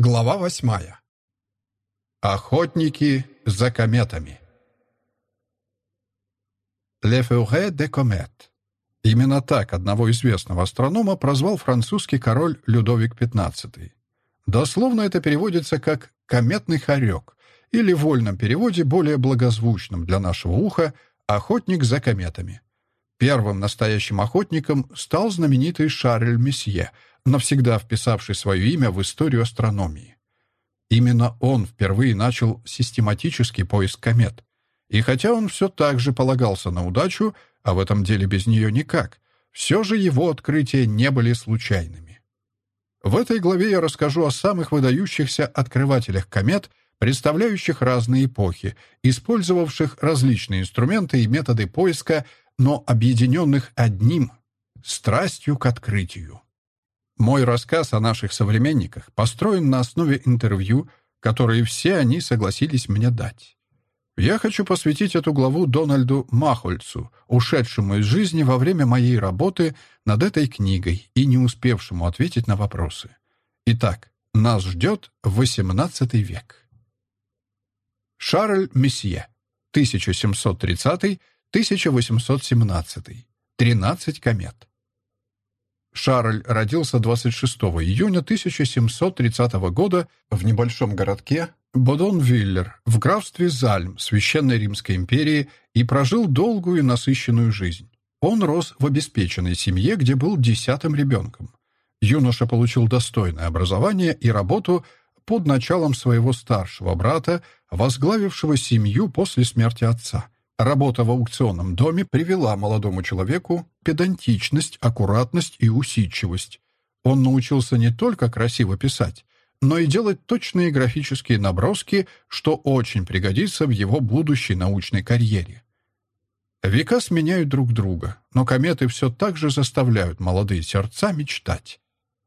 Глава восьмая. Охотники за кометами. «Le Feuret de Comet». Именно так одного известного астронома прозвал французский король Людовик XV. Дословно это переводится как «кометный хорек» или в вольном переводе, более благозвучном для нашего уха, «охотник за кометами». Первым настоящим охотником стал знаменитый Шарль Месье, навсегда вписавший свое имя в историю астрономии. Именно он впервые начал систематический поиск комет. И хотя он все так же полагался на удачу, а в этом деле без нее никак, все же его открытия не были случайными. В этой главе я расскажу о самых выдающихся открывателях комет, представляющих разные эпохи, использовавших различные инструменты и методы поиска, но объединенных одним — страстью к открытию. Мой рассказ о наших современниках построен на основе интервью, которые все они согласились мне дать. Я хочу посвятить эту главу Дональду Махольцу, ушедшему из жизни во время моей работы над этой книгой и не успевшему ответить на вопросы. Итак, нас ждет XVIII век. Шарль Месье, 1730-1817, 13 комет. Шарль родился 26 июня 1730 года в небольшом городке Бодон-Виллер в графстве Зальм Священной Римской империи и прожил долгую и насыщенную жизнь. Он рос в обеспеченной семье, где был десятым ребенком. Юноша получил достойное образование и работу под началом своего старшего брата, возглавившего семью после смерти отца. Работа в аукционном доме привела молодому человеку педантичность, аккуратность и усидчивость. Он научился не только красиво писать, но и делать точные графические наброски, что очень пригодится в его будущей научной карьере. Века сменяют друг друга, но кометы все так же заставляют молодые сердца мечтать.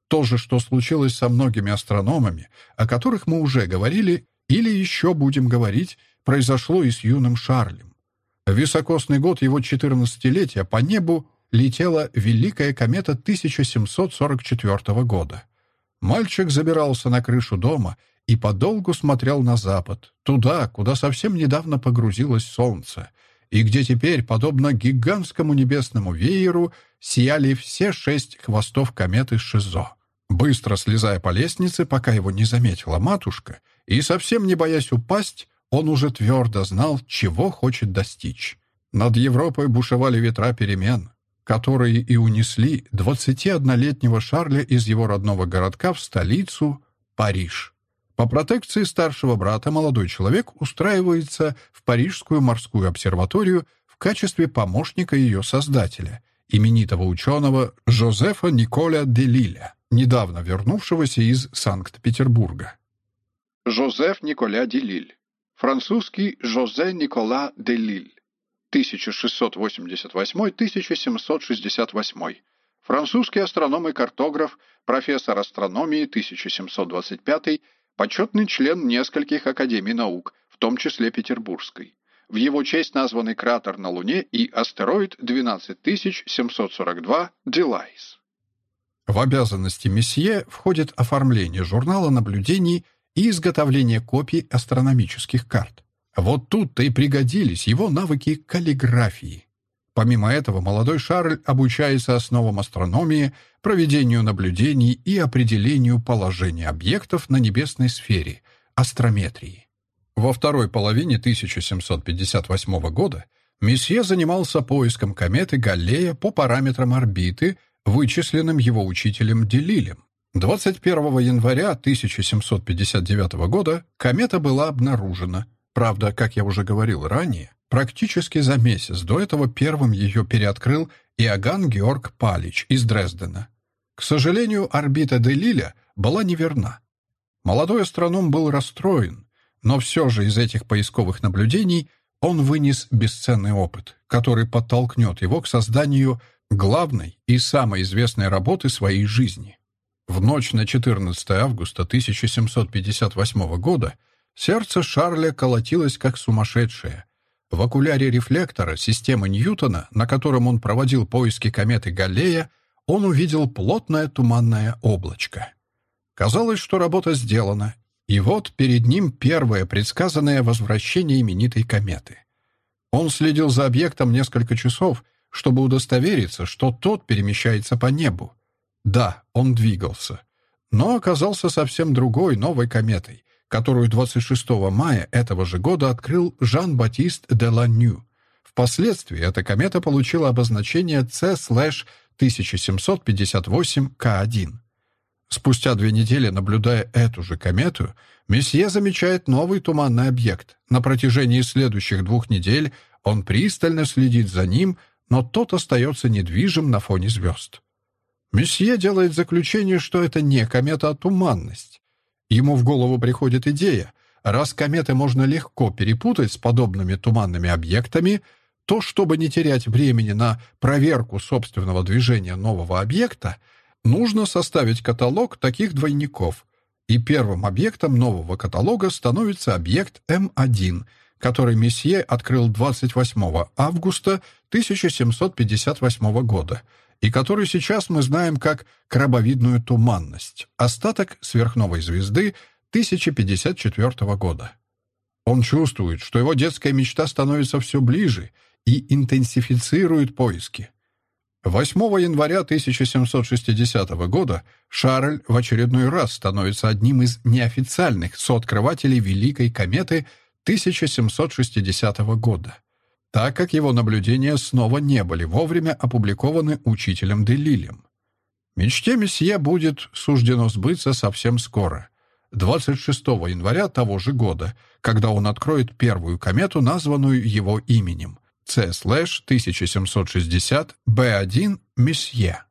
То же, что случилось со многими астрономами, о которых мы уже говорили или еще будем говорить, произошло и с юным Шарлем. В високосный год его 14-летия по небу летела Великая комета 1744 года. Мальчик забирался на крышу дома и подолгу смотрел на запад, туда, куда совсем недавно погрузилось солнце, и где теперь, подобно гигантскому небесному вееру, сияли все шесть хвостов кометы Шизо. Быстро слезая по лестнице, пока его не заметила матушка, и совсем не боясь упасть, он уже твердо знал, чего хочет достичь. Над Европой бушевали ветра перемен которые и унесли 21-летнего Шарля из его родного городка в столицу Париж. По протекции старшего брата молодой человек устраивается в Парижскую морскую обсерваторию в качестве помощника ее создателя, именитого ученого Жозефа Николя де Лиля, недавно вернувшегося из Санкт-Петербурга. Жозеф Николя де Лиль. Французский Жозе Никола де Лиль. 1688-1768, французский астроном и картограф, профессор астрономии 1725, почетный член нескольких академий наук, в том числе Петербургской. В его честь названы кратер на Луне и астероид 12742 Делайс. В обязанности месье входит оформление журнала наблюдений и изготовление копий астрономических карт. Вот тут-то и пригодились его навыки каллиграфии. Помимо этого, молодой Шарль обучается основам астрономии, проведению наблюдений и определению положения объектов на небесной сфере, астрометрии. Во второй половине 1758 года месье занимался поиском кометы Галлея по параметрам орбиты, вычисленным его учителем Делилем. 21 января 1759 года комета была обнаружена – Правда, как я уже говорил ранее, практически за месяц до этого первым ее переоткрыл Иоганн Георг Палич из Дрездена. К сожалению, орбита Делиля была неверна. Молодой астроном был расстроен, но все же из этих поисковых наблюдений он вынес бесценный опыт, который подтолкнет его к созданию главной и самой известной работы своей жизни. В ночь на 14 августа 1758 года Сердце Шарля колотилось как сумасшедшее. В окуляре рефлектора системы Ньютона, на котором он проводил поиски кометы Галлея, он увидел плотное туманное облачко. Казалось, что работа сделана, и вот перед ним первое предсказанное возвращение именитой кометы. Он следил за объектом несколько часов, чтобы удостовериться, что тот перемещается по небу. Да, он двигался, но оказался совсем другой, новой кометой, которую 26 мая этого же года открыл Жан-Батист де Ланью. Впоследствии эта комета получила обозначение C-1758К1. Спустя две недели, наблюдая эту же комету, месье замечает новый туманный объект. На протяжении следующих двух недель он пристально следит за ним, но тот остается недвижим на фоне звезд. Месье делает заключение, что это не комета, а туманность. Ему в голову приходит идея, раз кометы можно легко перепутать с подобными туманными объектами, то, чтобы не терять времени на проверку собственного движения нового объекта, Нужно составить каталог таких двойников, и первым объектом нового каталога становится объект М1, который месье открыл 28 августа 1758 года и который сейчас мы знаем как крабовидную туманность, остаток сверхновой звезды 1054 года. Он чувствует, что его детская мечта становится все ближе и интенсифицирует поиски. 8 января 1760 года Шарль в очередной раз становится одним из неофициальных сооткрывателей Великой кометы 1760 года, так как его наблюдения снова не были вовремя опубликованы учителем Делилем. Мечте месье будет суждено сбыться совсем скоро, 26 января того же года, когда он откроет первую комету, названную его именем C-1760B1 Месье.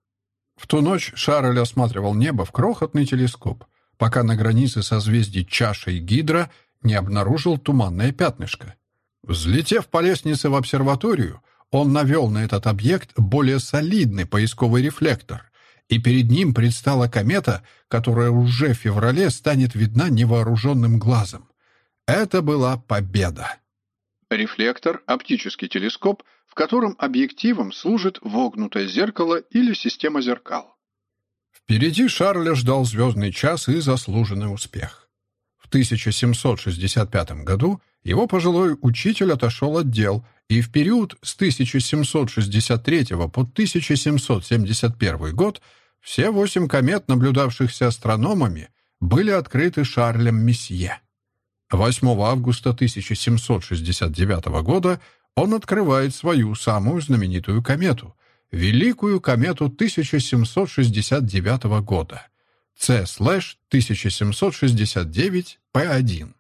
В ту ночь Шарль осматривал небо в крохотный телескоп, пока на границе созвездий Чаша и Гидра не обнаружил туманное пятнышко. Взлетев по лестнице в обсерваторию, он навел на этот объект более солидный поисковый рефлектор, и перед ним предстала комета, которая уже в феврале станет видна невооруженным глазом. Это была победа. Рефлектор – оптический телескоп, в котором объективом служит вогнутое зеркало или система зеркал. Впереди Шарля ждал звездный час и заслуженный успех. В 1765 году его пожилой учитель отошел от дел, и в период с 1763 по 1771 год все восемь комет, наблюдавшихся астрономами, были открыты Шарлем Месье. 8 августа 1769 года он открывает свою самую знаменитую комету — Великую комету 1769 года C-1769P1.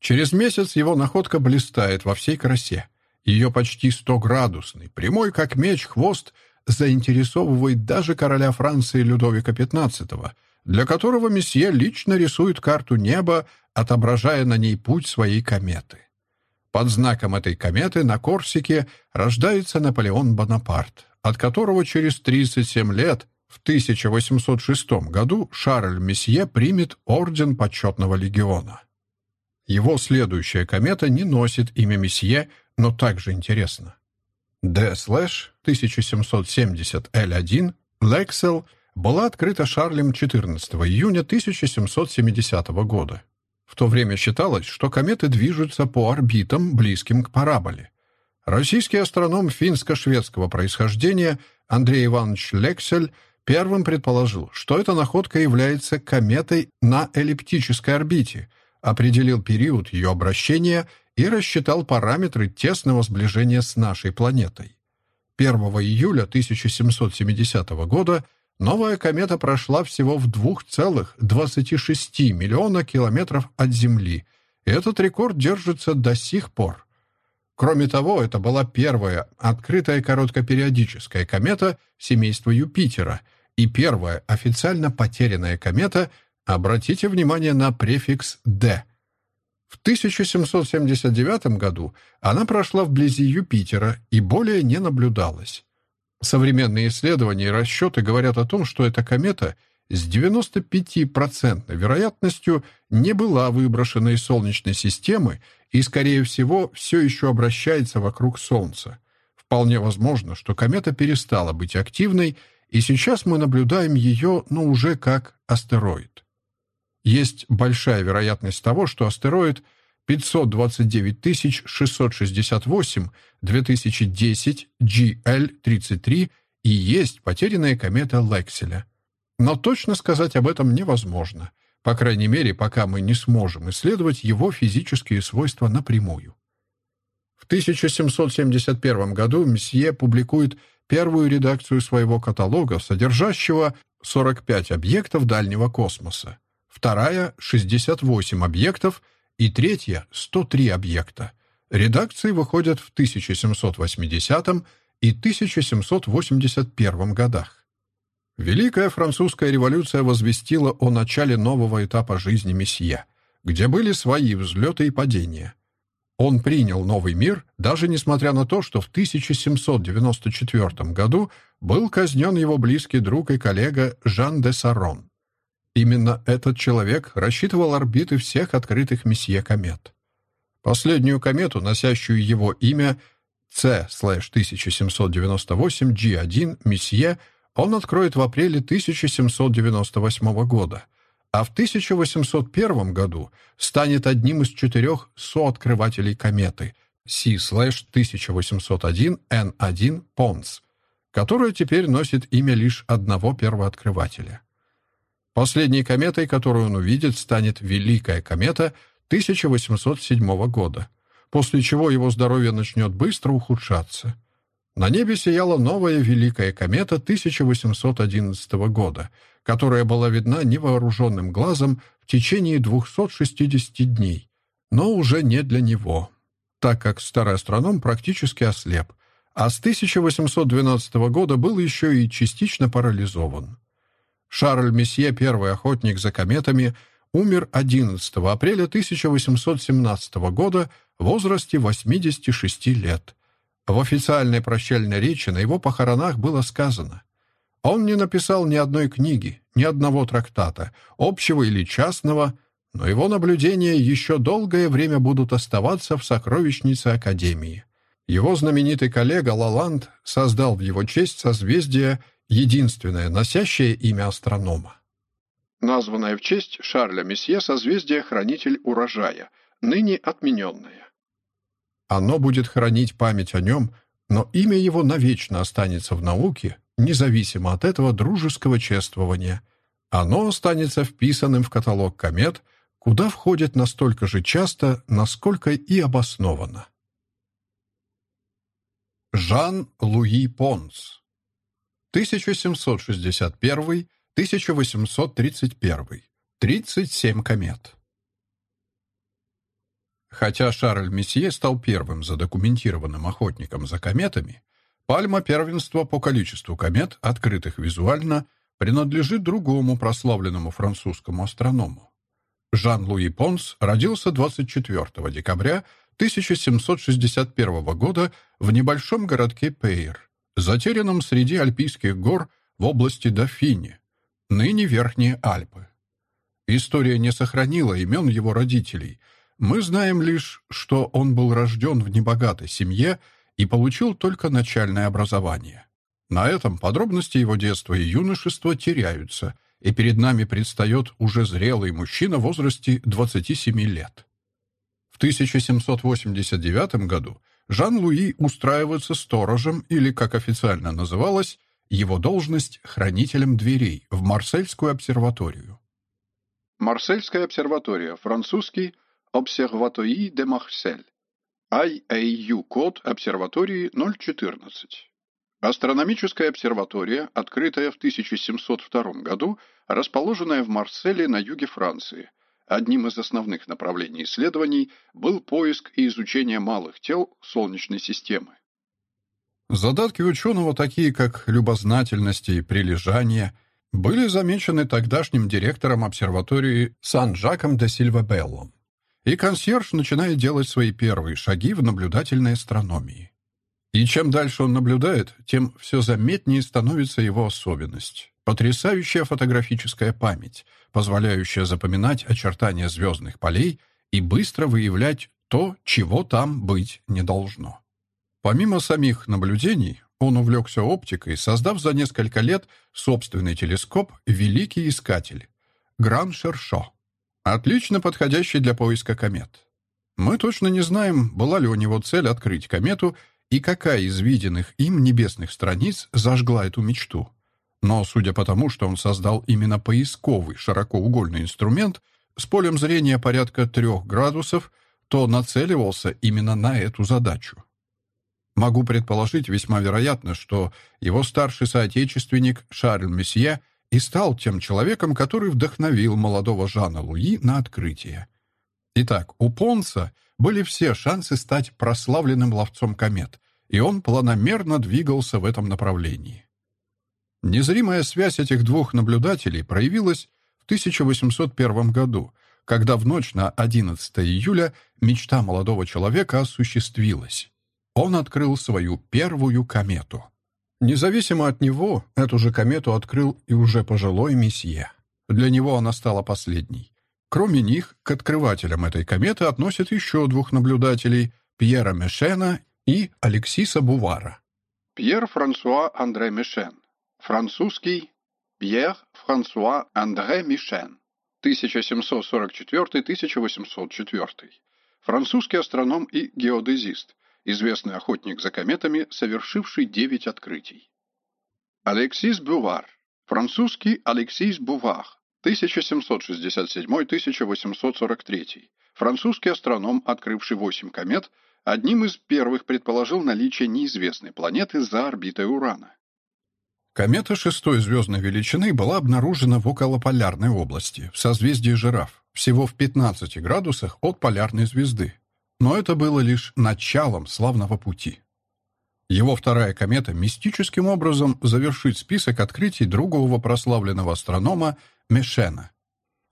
Через месяц его находка блистает во всей красе. Ее почти 100-градусный, прямой как меч, хвост заинтересовывает даже короля Франции Людовика XV, для которого месье лично рисует карту неба отображая на ней путь своей кометы. Под знаком этой кометы на Корсике рождается Наполеон Бонапарт, от которого через 37 лет, в 1806 году, Шарль Месье примет Орден Почетного Легиона. Его следующая комета не носит имя Месье, но также интересно. D-1770L1 Лексел была открыта Шарлем 14 июня 1770 года. В то время считалось, что кометы движутся по орбитам, близким к параболе. Российский астроном финско-шведского происхождения Андрей Иванович Лексель первым предположил, что эта находка является кометой на эллиптической орбите, определил период ее обращения и рассчитал параметры тесного сближения с нашей планетой. 1 июля 1770 года Новая комета прошла всего в 2,26 миллиона километров от Земли, этот рекорд держится до сих пор. Кроме того, это была первая открытая короткопериодическая комета семейства Юпитера и первая официально потерянная комета, обратите внимание на префикс «D». В 1779 году она прошла вблизи Юпитера и более не наблюдалась. Современные исследования и расчеты говорят о том, что эта комета с 95% вероятностью не была выброшена из Солнечной системы и, скорее всего, все еще обращается вокруг Солнца. Вполне возможно, что комета перестала быть активной, и сейчас мы наблюдаем ее, но уже как астероид. Есть большая вероятность того, что астероид 529 668 2010 GL-33 и есть потерянная комета Лекселя. Но точно сказать об этом невозможно, по крайней мере, пока мы не сможем исследовать его физические свойства напрямую. В 1771 году Месье публикует первую редакцию своего каталога, содержащего 45 объектов дальнего космоса, вторая — 68 объектов и третья — 103 объекта. Редакции выходят в 1780 и 1781 годах. Великая французская революция возвестила о начале нового этапа жизни Месье, где были свои взлеты и падения. Он принял новый мир, даже несмотря на то, что в 1794 году был казнен его близкий друг и коллега Жан де Сарон. Именно этот человек рассчитывал орбиты всех открытых месье комет. Последнюю комету, носящую его имя C-1798 Месье, он откроет в апреле 1798 года — а в 1801 году станет одним из четырех сооткрывателей кометы C-1801N1 Pons, которая теперь носит имя лишь одного первооткрывателя. Последней кометой, которую он увидит, станет Великая комета 1807 года, после чего его здоровье начнет быстро ухудшаться. На небе сияла новая Великая комета 1811 года — которая была видна невооруженным глазом в течение 260 дней, но уже не для него, так как старый астроном практически ослеп, а с 1812 года был еще и частично парализован. Шарль Месье, первый охотник за кометами, умер 11 апреля 1817 года в возрасте 86 лет. В официальной прощальной речи на его похоронах было сказано он не написал ни одной книги, ни одного трактата, общего или частного, но его наблюдения еще долгое время будут оставаться в сокровищнице Академии. Его знаменитый коллега Лаланд создал в его честь созвездие, единственное носящее имя астронома. Названное в честь Шарля Месье созвездие «Хранитель урожая», ныне отмененное. Оно будет хранить память о нем, но имя его навечно останется в науке независимо от этого дружеского чествования. Оно останется вписанным в каталог комет, куда входит настолько же часто, насколько и обоснованно. Жан-Луи Понс 1761-1831 37 комет. Хотя Шарль Месье стал первым задокументированным охотником за кометами, Пальма первенства по количеству комет, открытых визуально, принадлежит другому прославленному французскому астроному. Жан-Луи Понс родился 24 декабря 1761 года в небольшом городке Пейр, затерянном среди альпийских гор в области Дофини, ныне Верхние Альпы. История не сохранила имен его родителей. Мы знаем лишь, что он был рожден в небогатой семье и получил только начальное образование. На этом подробности его детства и юношества теряются, и перед нами предстает уже зрелый мужчина в возрасте 27 лет. В 1789 году Жан-Луи устраивается сторожем, или, как официально называлось, его должность хранителем дверей в Марсельскую обсерваторию. Марсельская обсерватория, французский «Observatoire de Marseille», IAU-код обсерватории 014. Астрономическая обсерватория, открытая в 1702 году, расположенная в Марселе на юге Франции. Одним из основных направлений исследований был поиск и изучение малых тел Солнечной системы. Задатки ученого, такие как любознательность и прилежание, были замечены тогдашним директором обсерватории Сан-Жаком де Сильвабеллом и консьерж начинает делать свои первые шаги в наблюдательной астрономии. И чем дальше он наблюдает, тем все заметнее становится его особенность. Потрясающая фотографическая память, позволяющая запоминать очертания звездных полей и быстро выявлять то, чего там быть не должно. Помимо самих наблюдений, он увлекся оптикой, создав за несколько лет собственный телескоп «Великий искатель» Гран Шершо отлично подходящий для поиска комет. Мы точно не знаем, была ли у него цель открыть комету и какая из виденных им небесных страниц зажгла эту мечту. Но судя по тому, что он создал именно поисковый широкоугольный инструмент с полем зрения порядка трех градусов, то нацеливался именно на эту задачу. Могу предположить весьма вероятно, что его старший соотечественник Шарль Месье и стал тем человеком, который вдохновил молодого Жана Луи на открытие. Итак, у Понса были все шансы стать прославленным ловцом комет, и он планомерно двигался в этом направлении. Незримая связь этих двух наблюдателей проявилась в 1801 году, когда в ночь на 11 июля мечта молодого человека осуществилась. Он открыл свою первую комету. Независимо от него, эту же комету открыл и уже пожилой месье. Для него она стала последней. Кроме них, к открывателям этой кометы относят еще двух наблюдателей — Пьера Мешена и Алексиса Бувара. Пьер Франсуа Андре Мишен. Французский Пьер Франсуа Андре Мишен. 1744-1804. Французский астроном и геодезист, известный охотник за кометами, совершивший девять открытий. Алексис Бувар. Французский Алексис Бувар. 1767-1843. Французский астроном, открывший восемь комет, одним из первых предположил наличие неизвестной планеты за орбитой Урана. Комета шестой звездной величины была обнаружена в околополярной области, в созвездии Жираф, всего в 15 градусах от полярной звезды. Но это было лишь началом славного пути. Его вторая комета мистическим образом завершит список открытий другого прославленного астронома Мешена.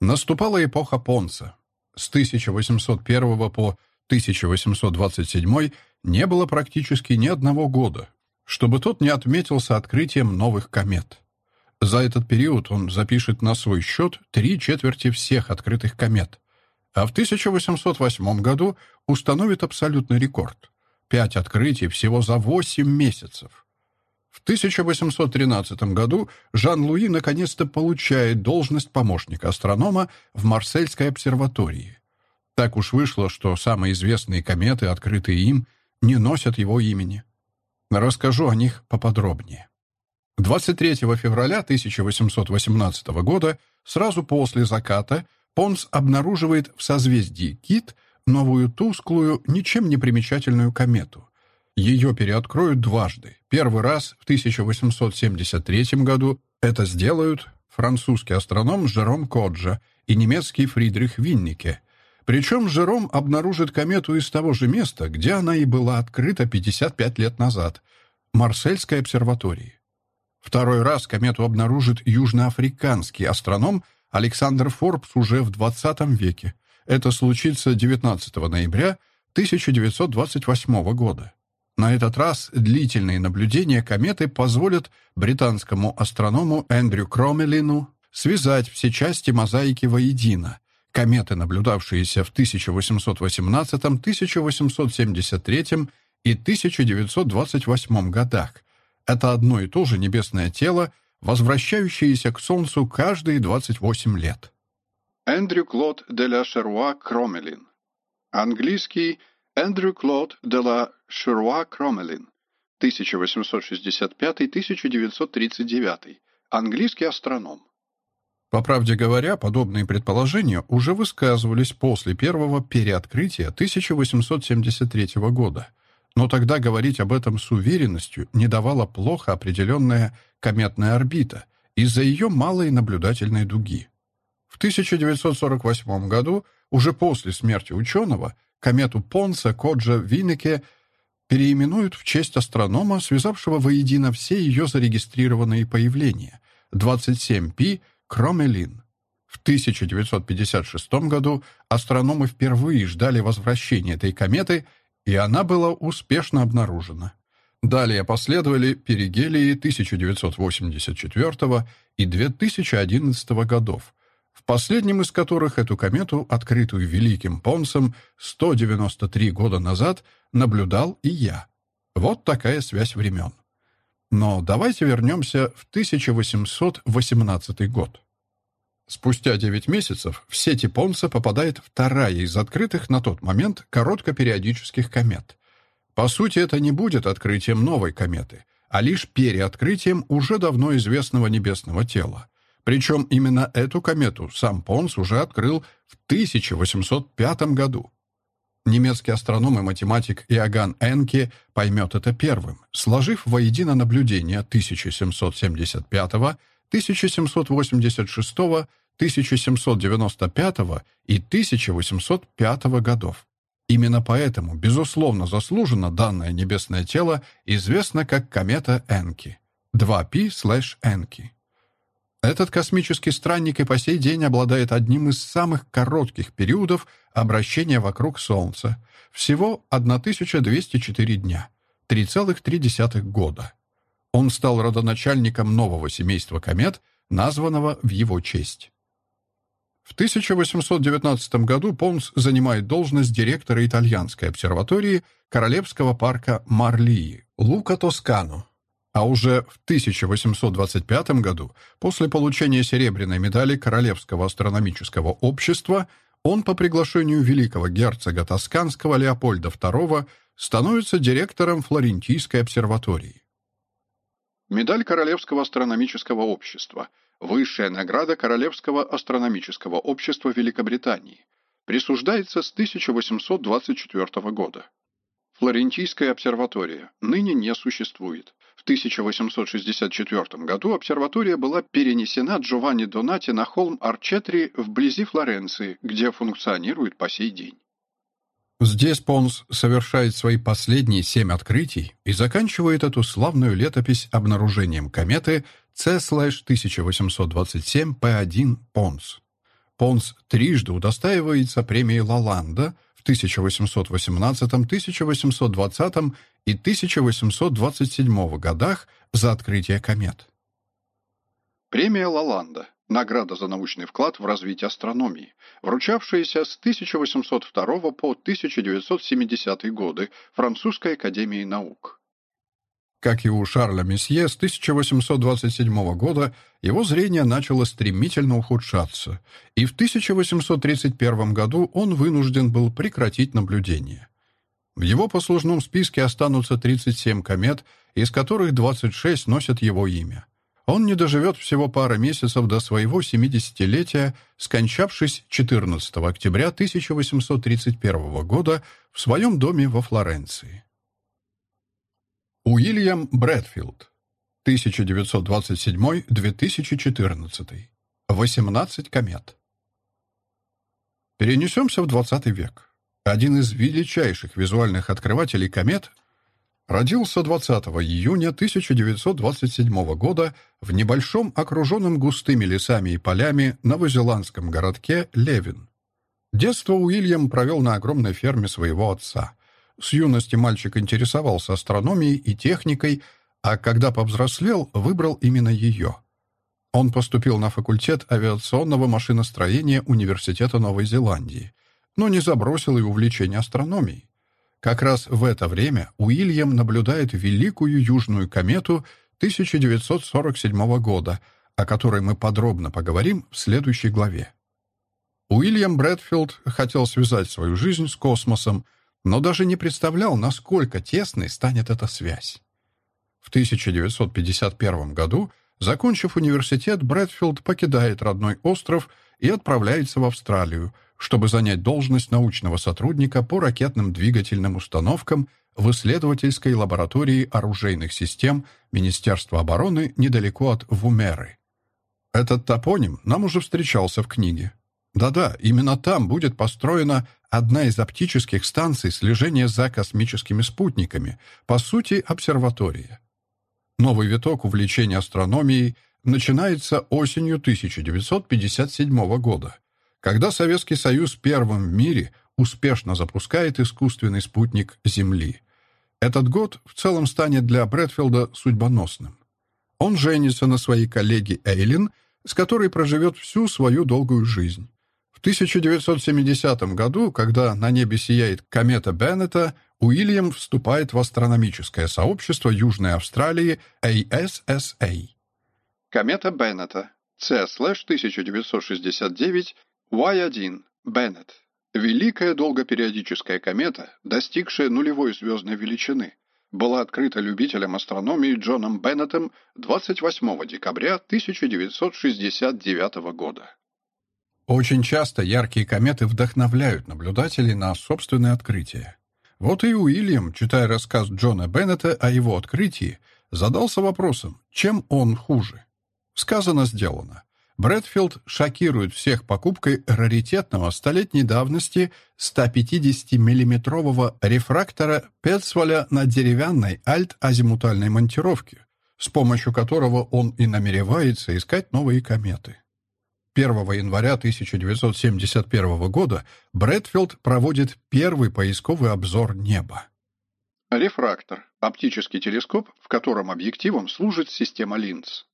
Наступала эпоха Понца. С 1801 по 1827 не было практически ни одного года, чтобы тот не отметился открытием новых комет. За этот период он запишет на свой счет три четверти всех открытых комет, а в 1808 году установит абсолютный рекорд — пять открытий всего за 8 месяцев. В 1813 году Жан-Луи наконец-то получает должность помощника астронома в Марсельской обсерватории. Так уж вышло, что самые известные кометы, открытые им, не носят его имени. Расскажу о них поподробнее. 23 февраля 1818 года, сразу после заката, Понс обнаруживает в созвездии Кит новую тусклую, ничем не примечательную комету. Ее переоткроют дважды. Первый раз в 1873 году это сделают французский астроном Жером Коджа и немецкий Фридрих Виннике. Причем Жером обнаружит комету из того же места, где она и была открыта 55 лет назад — Марсельской обсерватории. Второй раз комету обнаружит южноафриканский астроном Александр Форбс уже в 20 веке. Это случится 19 ноября 1928 года. На этот раз длительные наблюдения кометы позволят британскому астроному Эндрю Кромелину связать все части мозаики воедино. Кометы, наблюдавшиеся в 1818, 1873 и 1928 годах. Это одно и то же небесное тело, возвращающееся к Солнцу каждые 28 лет. Эндрю Клод де ла Шеруа Кромелин. Английский Эндрю Клод де ла Шируа Кромелин, 1865-1939, английский астроном. По правде говоря, подобные предположения уже высказывались после первого переоткрытия 1873 года, но тогда говорить об этом с уверенностью не давала плохо определенная кометная орбита из-за ее малой наблюдательной дуги. В 1948 году, уже после смерти ученого, комету Понса Коджа Винеке переименуют в честь астронома, связавшего воедино все ее зарегистрированные появления — 27P Кромелин. В 1956 году астрономы впервые ждали возвращения этой кометы, и она была успешно обнаружена. Далее последовали перигелии 1984 и 2011 годов, в последнем из которых эту комету, открытую Великим Понсом 193 года назад, наблюдал и я. Вот такая связь времен. Но давайте вернемся в 1818 год. Спустя 9 месяцев в сети Понса попадает вторая из открытых на тот момент короткопериодических комет. По сути, это не будет открытием новой кометы, а лишь переоткрытием уже давно известного небесного тела. Причем именно эту комету сам Понс уже открыл в 1805 году. Немецкий астроном и математик Иоганн Энке поймет это первым, сложив воедино наблюдения 1775 1786, 1795 и 1805 годов. Именно поэтому, безусловно, заслуженно данное небесное тело известно как комета Энки. 2P/Энки. Этот космический странник и по сей день обладает одним из самых коротких периодов обращения вокруг Солнца. Всего 1204 дня, 3,3 года. Он стал родоначальником нового семейства комет, названного в его честь. В 1819 году Понс занимает должность директора итальянской обсерватории Королевского парка Марлии, Лука Тоскано. А уже в 1825 году, после получения серебряной медали Королевского астрономического общества, он по приглашению великого герцога Тосканского Леопольда II становится директором Флорентийской обсерватории. Медаль Королевского астрономического общества. Высшая награда Королевского астрономического общества Великобритании. Присуждается с 1824 года. Флорентийская обсерватория ныне не существует. В 1864 году обсерватория была перенесена Джованни Донати на холм Арчетри вблизи Флоренции, где функционирует по сей день. Здесь Понс совершает свои последние семь открытий и заканчивает эту славную летопись обнаружением кометы C-1827P1 Понс. Понс трижды удостаивается премии Лаланда в 1818, 1820 и 1827 годах за открытие комет. Премия Лаланда Награда за научный вклад в развитие астрономии, вручавшаяся с 1802 по 1970 годы Французской академией наук. Как и у Шарля Месье, с 1827 года его зрение начало стремительно ухудшаться, и в 1831 году он вынужден был прекратить наблюдение. В его послужном списке останутся 37 комет, из которых 26 носят его имя. Он не доживет всего пары месяцев до своего 70-летия, скончавшись 14 октября 1831 года в своем доме во Флоренции. Уильям Брэдфилд, 1927-2014. 18 комет. Перенесемся в 20 век. Один из величайших визуальных открывателей комет — Родился 20 июня 1927 года в небольшом окруженном густыми лесами и полями новозеландском городке Левин. Детство Уильям провел на огромной ферме своего отца. С юности мальчик интересовался астрономией и техникой, а когда повзрослел, выбрал именно ее. Он поступил на факультет авиационного машиностроения Университета Новой Зеландии, но не забросил и увлечение астрономией. Как раз в это время Уильям наблюдает великую южную комету 1947 года, о которой мы подробно поговорим в следующей главе. Уильям Брэдфилд хотел связать свою жизнь с космосом, но даже не представлял, насколько тесной станет эта связь. В 1951 году, закончив университет, Брэдфилд покидает родной остров и отправляется в Австралию – чтобы занять должность научного сотрудника по ракетным двигательным установкам в исследовательской лаборатории оружейных систем Министерства обороны недалеко от Вумеры. Этот топоним нам уже встречался в книге. Да-да, именно там будет построена одна из оптических станций слежения за космическими спутниками, по сути, обсерватория. Новый виток увлечения астрономией начинается осенью 1957 года, когда Советский Союз первым в мире успешно запускает искусственный спутник Земли. Этот год в целом станет для Брэдфилда судьбоносным. Он женится на своей коллеге Эйлин, с которой проживет всю свою долгую жизнь. В 1970 году, когда на небе сияет комета Беннета, Уильям вступает в астрономическое сообщество Южной Австралии ASSA. Комета Беннета C/1969 Y1 Беннет. Великая долгопериодическая комета, достигшая нулевой звездной величины, была открыта любителем астрономии Джоном Беннетом 28 декабря 1969 года. Очень часто яркие кометы вдохновляют наблюдателей на собственные открытия. Вот и Уильям, читая рассказ Джона Беннета о его открытии, задался вопросом, чем он хуже. Сказано, сделано. Брэдфилд шокирует всех покупкой раритетного столетней давности 150-миллиметрового рефрактора Петсволя на деревянной альт-азимутальной монтировке, с помощью которого он и намеревается искать новые кометы. 1 января 1971 года Брэдфилд проводит первый поисковый обзор неба. Рефрактор – оптический телескоп, в котором объективом служит система линз.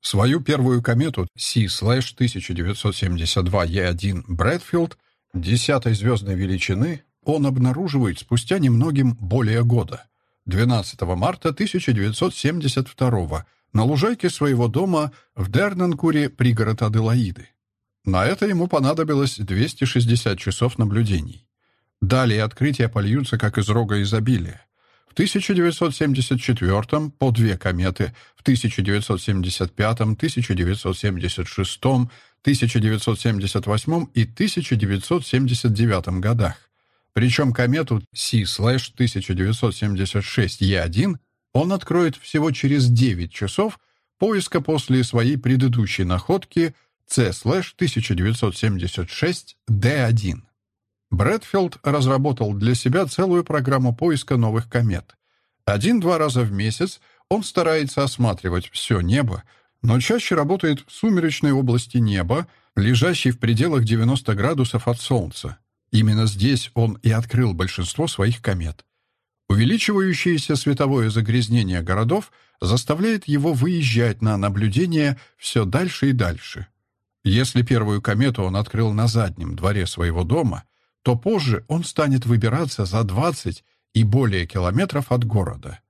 Свою первую комету C-1972E1 Брэдфилд десятой звездной величины он обнаруживает спустя немногим более года, 12 марта 1972 на лужайке своего дома в Дернанкуре, пригород Аделаиды. На это ему понадобилось 260 часов наблюдений. Далее открытия польются как из рога изобилия. В 1974 по две кометы, в 1975, 1976, 1978 и 1979 годах. Причем комету C-1976E1 он откроет всего через 9 часов поиска после своей предыдущей находки C-1976D1. Брэдфилд разработал для себя целую программу поиска новых комет. Один-два раза в месяц он старается осматривать все небо, но чаще работает в сумеречной области неба, лежащей в пределах 90 градусов от Солнца. Именно здесь он и открыл большинство своих комет. Увеличивающееся световое загрязнение городов заставляет его выезжать на наблюдение все дальше и дальше. Если первую комету он открыл на заднем дворе своего дома, то позже он станет выбираться за 20 и более километров от города.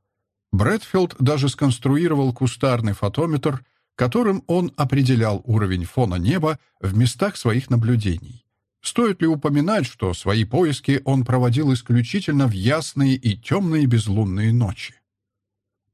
Брэдфилд даже сконструировал кустарный фотометр, которым он определял уровень фона неба в местах своих наблюдений. Стоит ли упоминать, что свои поиски он проводил исключительно в ясные и темные безлунные ночи?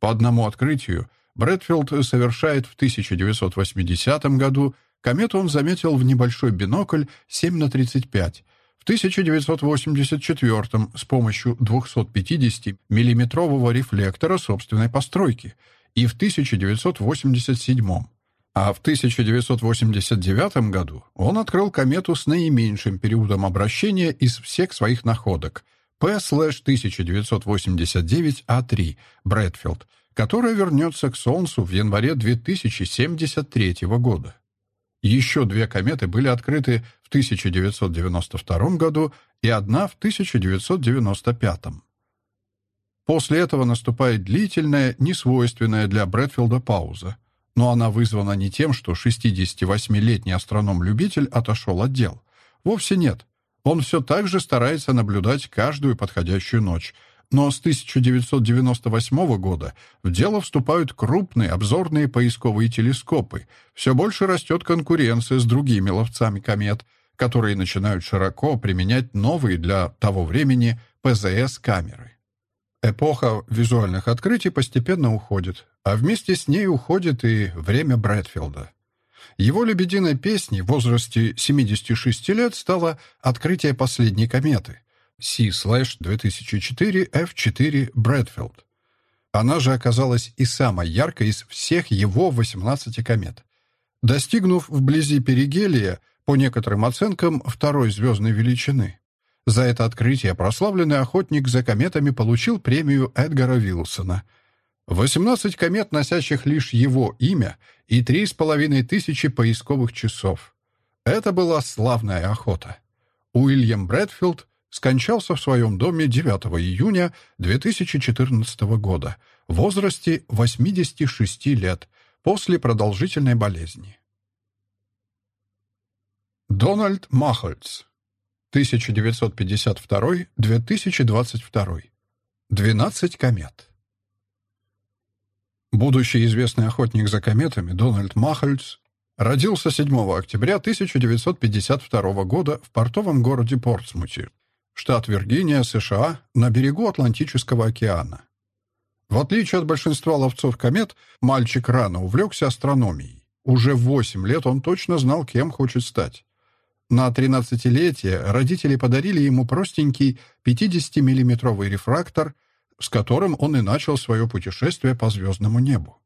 По одному открытию Брэдфилд совершает в 1980 году, комету он заметил в небольшой бинокль 7 на 35, в 1984 с помощью 250 миллиметрового рефлектора собственной постройки и в 1987 а в 1989 году он открыл комету с наименьшим периодом обращения из всех своих находок P-1989A3 Брэдфилд, которая вернется к Солнцу в январе 2073 года. Еще две кометы были открыты в 1992 году и одна в 1995. После этого наступает длительная, несвойственная для Брэдфилда пауза – но она вызвана не тем, что 68-летний астроном-любитель отошел от дел. Вовсе нет. Он все так же старается наблюдать каждую подходящую ночь. Но с 1998 года в дело вступают крупные обзорные поисковые телескопы. Все больше растет конкуренция с другими ловцами комет, которые начинают широко применять новые для того времени ПЗС-камеры. Эпоха визуальных открытий постепенно уходит, а вместе с ней уходит и время Брэдфилда. Его лебединой песней в возрасте 76 лет стало открытие последней кометы C-2004F4 Брэдфилд. Она же оказалась и самой яркой из всех его 18 комет. Достигнув вблизи перигелия, по некоторым оценкам, второй звездной величины, за это открытие прославленный охотник за кометами получил премию Эдгара Вилсона. 18 комет, носящих лишь его имя, и три с половиной тысячи поисковых часов. Это была славная охота. Уильям Брэдфилд скончался в своем доме 9 июня 2014 года в возрасте 86 лет после продолжительной болезни. Дональд Махольц 1952-2022. 12 комет. Будущий известный охотник за кометами Дональд Махальц Родился 7 октября 1952 года в портовом городе Портсмуте, штат Виргиния, США, на берегу Атлантического океана. В отличие от большинства ловцов комет, мальчик рано увлекся астрономией. Уже в 8 лет он точно знал, кем хочет стать. На 13-летие родители подарили ему простенький 50-миллиметровый рефрактор, с которым он и начал свое путешествие по звездному небу.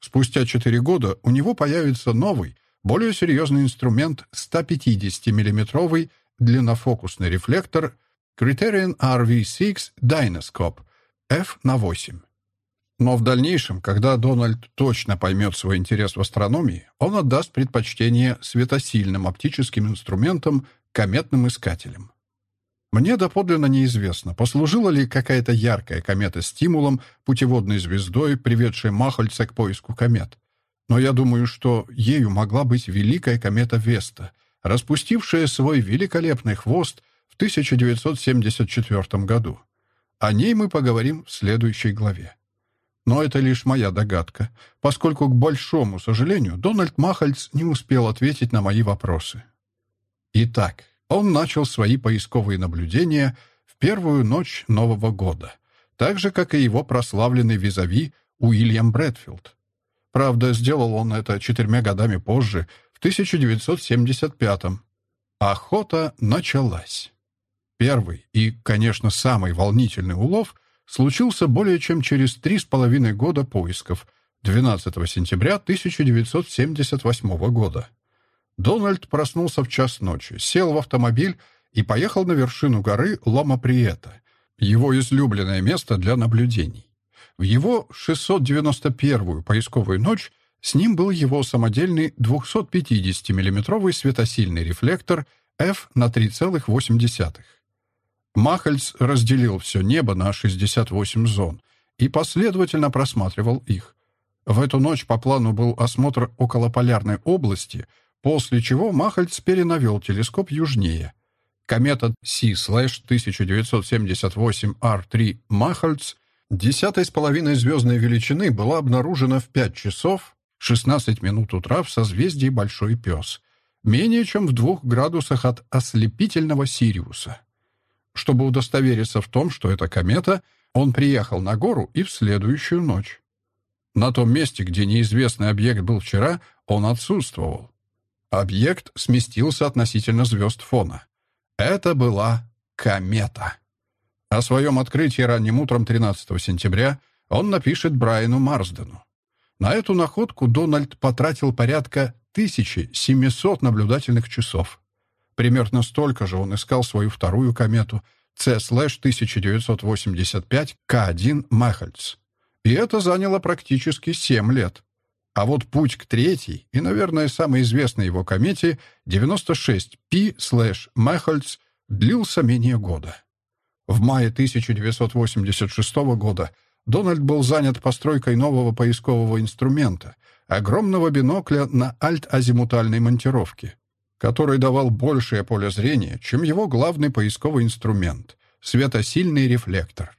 Спустя 4 года у него появится новый, более серьезный инструмент 150-миллиметровый длиннофокусный рефлектор Criterion RV6 Dynoscope F на 8. Но в дальнейшем, когда Дональд точно поймет свой интерес в астрономии, он отдаст предпочтение светосильным оптическим инструментам, кометным искателям. Мне доподлинно неизвестно, послужила ли какая-то яркая комета стимулом, путеводной звездой, приведшей Махальца к поиску комет. Но я думаю, что ею могла быть великая комета Веста, распустившая свой великолепный хвост в 1974 году. О ней мы поговорим в следующей главе. Но это лишь моя догадка, поскольку, к большому сожалению, Дональд Махальц не успел ответить на мои вопросы. Итак, он начал свои поисковые наблюдения в первую ночь Нового года, так же, как и его прославленный визави Уильям Брэдфилд. Правда, сделал он это четырьмя годами позже, в 1975-м. Охота началась. Первый и, конечно, самый волнительный улов — случился более чем через три с половиной года поисков, 12 сентября 1978 года. Дональд проснулся в час ночи, сел в автомобиль и поехал на вершину горы Лома-Приета, его излюбленное место для наблюдений. В его 691-ю поисковую ночь с ним был его самодельный 250 миллиметровый светосильный рефлектор F на 3,8. Махальц разделил все небо на 68 зон и последовательно просматривал их. В эту ночь по плану был осмотр околополярной области, после чего Махальц перенавел телескоп южнее. Комета C-1978-R3 Махальц десятой с половиной звездной величины была обнаружена в 5 часов 16 минут утра в созвездии Большой Пес, менее чем в двух градусах от ослепительного Сириуса. Чтобы удостовериться в том, что это комета, он приехал на гору и в следующую ночь. На том месте, где неизвестный объект был вчера, он отсутствовал. Объект сместился относительно звезд фона. Это была комета. О своем открытии ранним утром 13 сентября он напишет Брайану Марсдену. На эту находку Дональд потратил порядка 1700 наблюдательных часов. Примерно столько же он искал свою вторую комету C-1985К1 Махальц. И это заняло практически 7 лет. А вот путь к третьей и, наверное, самой известной его комете 96P/Махальц длился менее года. В мае 1986 года Дональд был занят постройкой нового поискового инструмента — огромного бинокля на альт-азимутальной монтировке который давал большее поле зрения, чем его главный поисковый инструмент — светосильный рефлектор.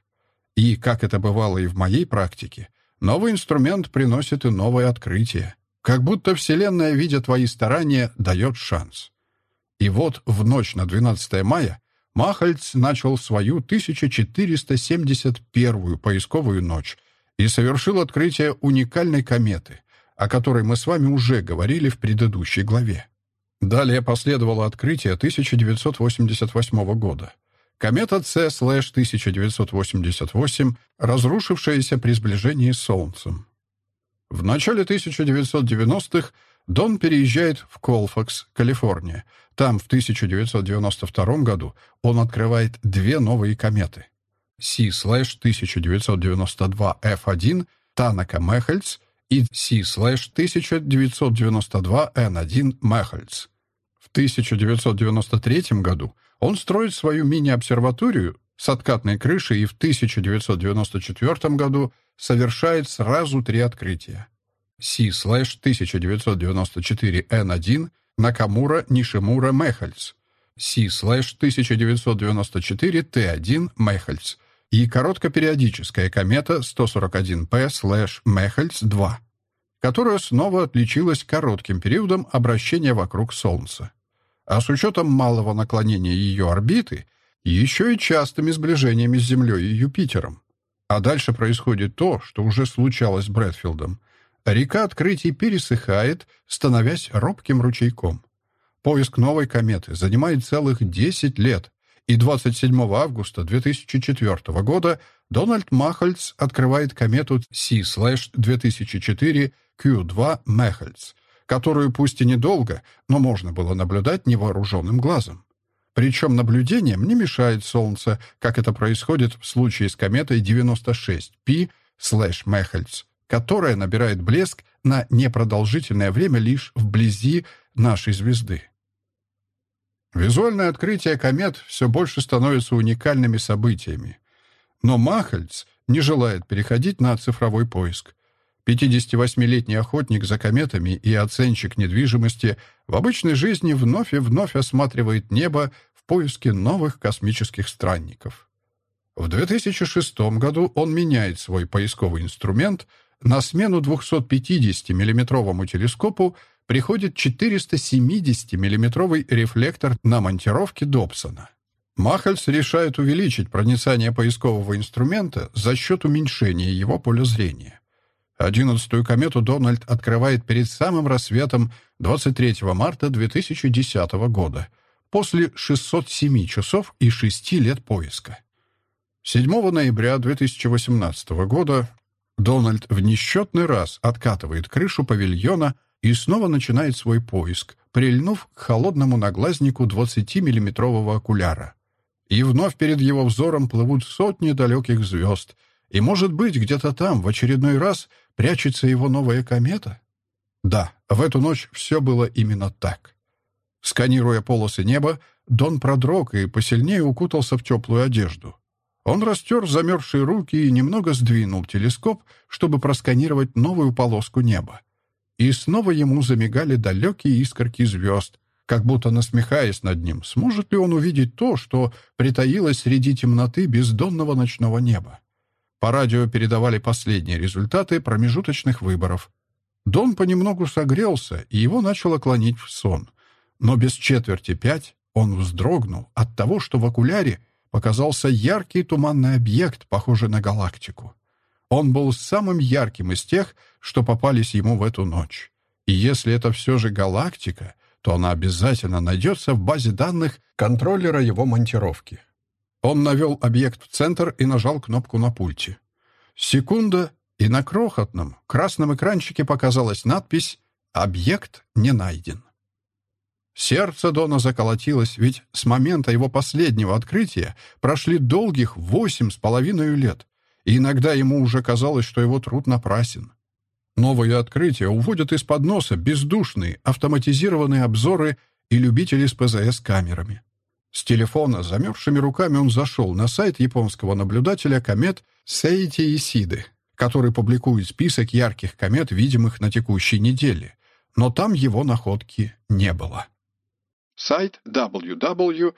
И, как это бывало и в моей практике, новый инструмент приносит и новое открытие. Как будто Вселенная, видя твои старания, дает шанс. И вот в ночь на 12 мая Махальц начал свою 1471-ю поисковую ночь и совершил открытие уникальной кометы, о которой мы с вами уже говорили в предыдущей главе. Далее последовало открытие 1988 года. Комета C-1988, разрушившаяся при сближении с Солнцем. В начале 1990-х Дон переезжает в Колфакс, Калифорния. Там в 1992 году он открывает две новые кометы. C-1992F1 Танака Мехельц и C-1992N1 Мехельц. В 1993 году он строит свою мини-обсерваторию с откатной крышей и в 1994 году совершает сразу три открытия. C-1994N1 Накамура Нишимура Мехельц, C-1994T1 Мехельц и короткопериодическая комета 141P/Мехельц-2. которая снова отличилась коротким периодом обращения вокруг Солнца. А с учетом малого наклонения ее орбиты, еще и частыми сближениями с Землей и Юпитером. А дальше происходит то, что уже случалось с Брэдфилдом. Река открытий пересыхает, становясь робким ручейком. Поиск новой кометы занимает целых 10 лет, и 27 августа 2004 года Дональд Махальц открывает комету C-2004 Q2 Мехальц, которую пусть и недолго, но можно было наблюдать невооруженным глазом. Причем наблюдением не мешает Солнце, как это происходит в случае с кометой 96P Мехальц, которая набирает блеск на непродолжительное время лишь вблизи нашей звезды. Визуальное открытие комет все больше становится уникальными событиями. Но Махальц не желает переходить на цифровой поиск. 58-летний охотник за кометами и оценщик недвижимости в обычной жизни вновь и вновь осматривает небо в поиске новых космических странников. В 2006 году он меняет свой поисковый инструмент на смену 250 миллиметровому телескопу приходит 470 миллиметровый рефлектор на монтировке Добсона. Махальс решает увеличить проницание поискового инструмента за счет уменьшения его поля зрения. Одиннадцатую комету Дональд открывает перед самым рассветом 23 марта 2010 года, после 607 часов и 6 лет поиска. 7 ноября 2018 года Дональд в несчетный раз откатывает крышу павильона и снова начинает свой поиск, прильнув к холодному наглазнику 20-миллиметрового окуляра. И вновь перед его взором плывут сотни далеких звезд, и, может быть, где-то там в очередной раз прячется его новая комета? Да, в эту ночь все было именно так. Сканируя полосы неба, Дон продрог и посильнее укутался в теплую одежду. Он растер замерзшие руки и немного сдвинул телескоп, чтобы просканировать новую полоску неба. И снова ему замигали далекие искорки звезд, как будто насмехаясь над ним, сможет ли он увидеть то, что притаилось среди темноты бездонного ночного неба. По радио передавали последние результаты промежуточных выборов. Дон понемногу согрелся, и его начало клонить в сон. Но без четверти пять он вздрогнул от того, что в окуляре показался яркий туманный объект, похожий на галактику. Он был самым ярким из тех, что попались ему в эту ночь. И если это все же галактика, то она обязательно найдется в базе данных контроллера его монтировки. Он навел объект в центр и нажал кнопку на пульте. Секунда, и на крохотном красном экранчике показалась надпись «Объект не найден». Сердце Дона заколотилось, ведь с момента его последнего открытия прошли долгих восемь с половиной лет, и иногда ему уже казалось, что его труд напрасен. Новые открытия уводят из-под носа бездушные автоматизированные обзоры и любители с ПЗС камерами. С телефона замерзшими руками он зашел на сайт японского наблюдателя комет Сейти Исиды, который публикует список ярких комет, видимых на текущей неделе, но там его находки не было. Сайт www.aries.net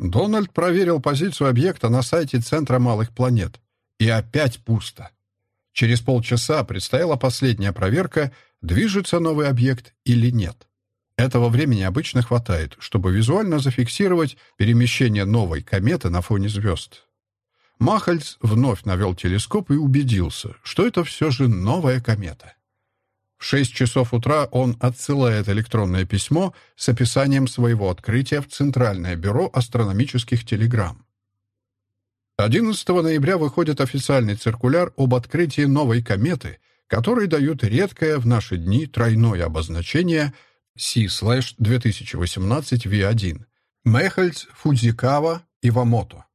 Дональд проверил позицию объекта на сайте Центра малых планет. И опять пусто. Через полчаса предстояла последняя проверка, движется новый объект или нет. Этого времени обычно хватает, чтобы визуально зафиксировать перемещение новой кометы на фоне звезд. Махальц вновь навел телескоп и убедился, что это все же новая комета. В 6 часов утра он отсылает электронное письмо с описанием своего открытия в Центральное бюро астрономических телеграмм. 11 ноября выходит официальный циркуляр об открытии новой кометы, который дают редкое в наши дни тройное обозначение C-2018V1 Мехальц, Фудзикава, Ивамото.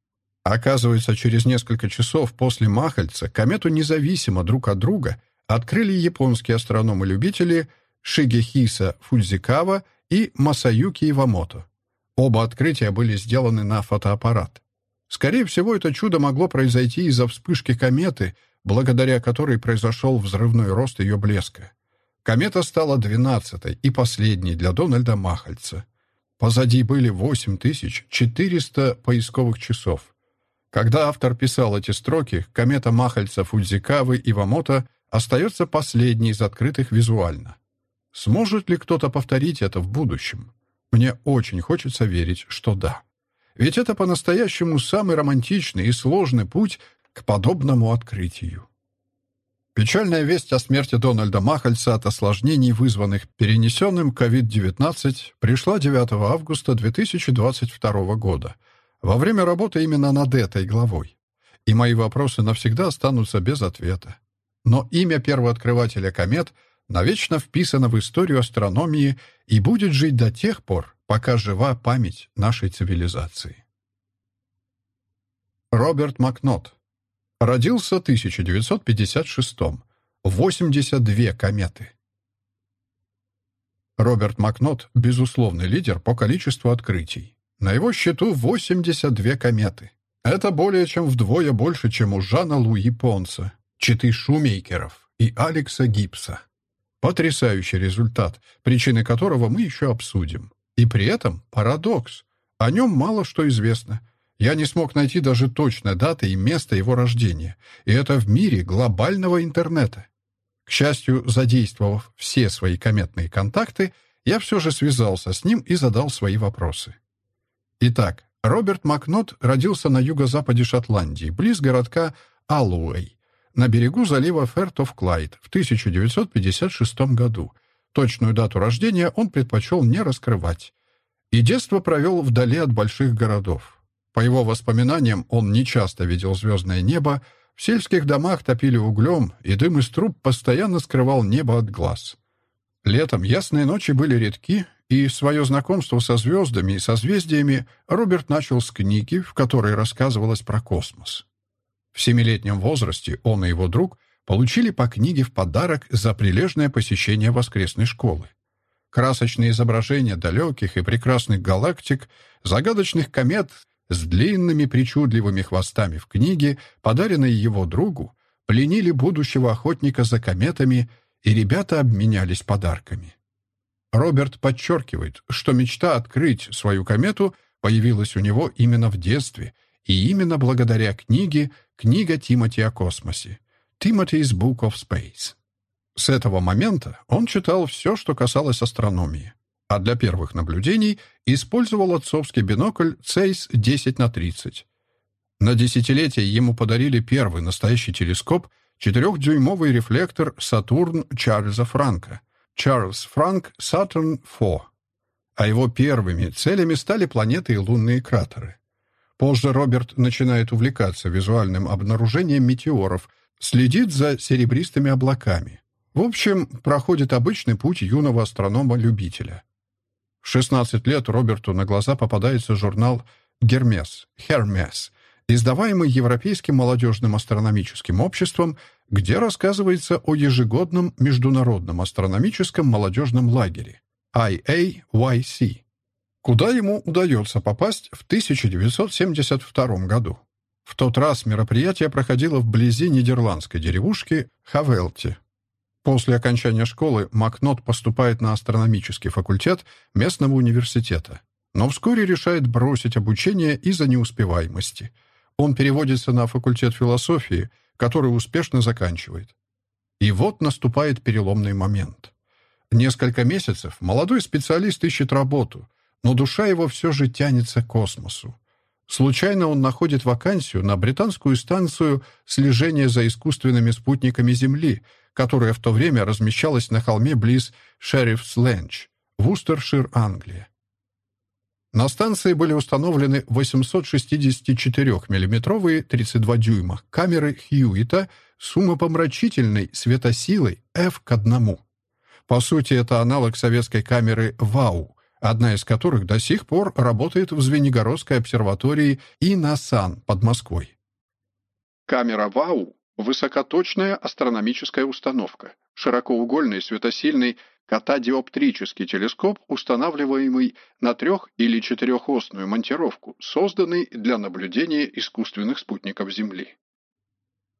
Оказывается, через несколько часов после Махальца комету независимо друг от друга открыли японские астрономы-любители Шигехиса Фудзикава и Масаюки Ивамото. Оба открытия были сделаны на фотоаппарат. Скорее всего, это чудо могло произойти из-за вспышки кометы, благодаря которой произошел взрывной рост ее блеска. Комета стала двенадцатой и последней для Дональда Махальца. Позади были 8400 поисковых часов. Когда автор писал эти строки, комета Махальца Фудзикавы Ивамото остается последний из открытых визуально. Сможет ли кто-то повторить это в будущем? Мне очень хочется верить, что да. Ведь это по-настоящему самый романтичный и сложный путь к подобному открытию. Печальная весть о смерти Дональда Махальца от осложнений, вызванных перенесенным COVID-19, пришла 9 августа 2022 года, во время работы именно над этой главой. И мои вопросы навсегда останутся без ответа. Но имя первооткрывателя комет навечно вписано в историю астрономии и будет жить до тех пор, пока жива память нашей цивилизации. Роберт Макнот Родился в 1956-м. 82 кометы. Роберт Макнот – безусловный лидер по количеству открытий. На его счету 82 кометы. Это более чем вдвое больше, чем у Жана Луи Понса, Читы Шумейкеров и Алекса Гипса. Потрясающий результат, причины которого мы еще обсудим. И при этом парадокс. О нем мало что известно – я не смог найти даже точной даты и место его рождения, и это в мире глобального интернета. К счастью, задействовав все свои кометные контакты, я все же связался с ним и задал свои вопросы. Итак, Роберт Макнот родился на юго-западе Шотландии, близ городка Аллуэй, на берегу залива Ферт-оф-Клайд в 1956 году. Точную дату рождения он предпочел не раскрывать. И детство провел вдали от больших городов. По его воспоминаниям, он нечасто видел звездное небо, в сельских домах топили углем, и дым из труб постоянно скрывал небо от глаз. Летом ясные ночи были редки, и свое знакомство со звездами и созвездиями Роберт начал с книги, в которой рассказывалось про космос. В семилетнем возрасте он и его друг получили по книге в подарок за прилежное посещение воскресной школы. Красочные изображения далеких и прекрасных галактик, загадочных комет с длинными причудливыми хвостами в книге, подаренной его другу, пленили будущего охотника за кометами, и ребята обменялись подарками. Роберт подчеркивает, что мечта открыть свою комету появилась у него именно в детстве, и именно благодаря книге «Книга Тимоти о космосе» «Timothy's Book of Space». С этого момента он читал все, что касалось астрономии а для первых наблюдений использовал отцовский бинокль Zeiss 10 на 30. На десятилетие ему подарили первый настоящий телескоп, четырехдюймовый рефлектор «Сатурн» Чарльза Франка, Чарльз Франк Saturn IV. А его первыми целями стали планеты и лунные кратеры. Позже Роберт начинает увлекаться визуальным обнаружением метеоров, следит за серебристыми облаками. В общем, проходит обычный путь юного астронома-любителя. В 16 лет Роберту на глаза попадается журнал «Гермес», «Хермес», издаваемый Европейским молодежным астрономическим обществом, где рассказывается о ежегодном международном астрономическом молодежном лагере IAYC, куда ему удается попасть в 1972 году. В тот раз мероприятие проходило вблизи нидерландской деревушки Хавелти, После окончания школы Макнот поступает на астрономический факультет местного университета, но вскоре решает бросить обучение из-за неуспеваемости. Он переводится на факультет философии, который успешно заканчивает. И вот наступает переломный момент. Несколько месяцев молодой специалист ищет работу, но душа его все же тянется к космосу. Случайно он находит вакансию на британскую станцию слежения за искусственными спутниками Земли — которая в то время размещалась на холме близ Шерифс Ленч, Вустершир, Англия. На станции были установлены 864-миллиметровые 32 дюйма камеры Хьюита с умопомрачительной светосилой F к 1. По сути, это аналог советской камеры ВАУ, одна из которых до сих пор работает в Звенигородской обсерватории и на САН под Москвой. Камера ВАУ Высокоточная астрономическая установка. Широкоугольный светосильный катадиоптрический телескоп, устанавливаемый на трех- или четырехосную монтировку, созданный для наблюдения искусственных спутников Земли.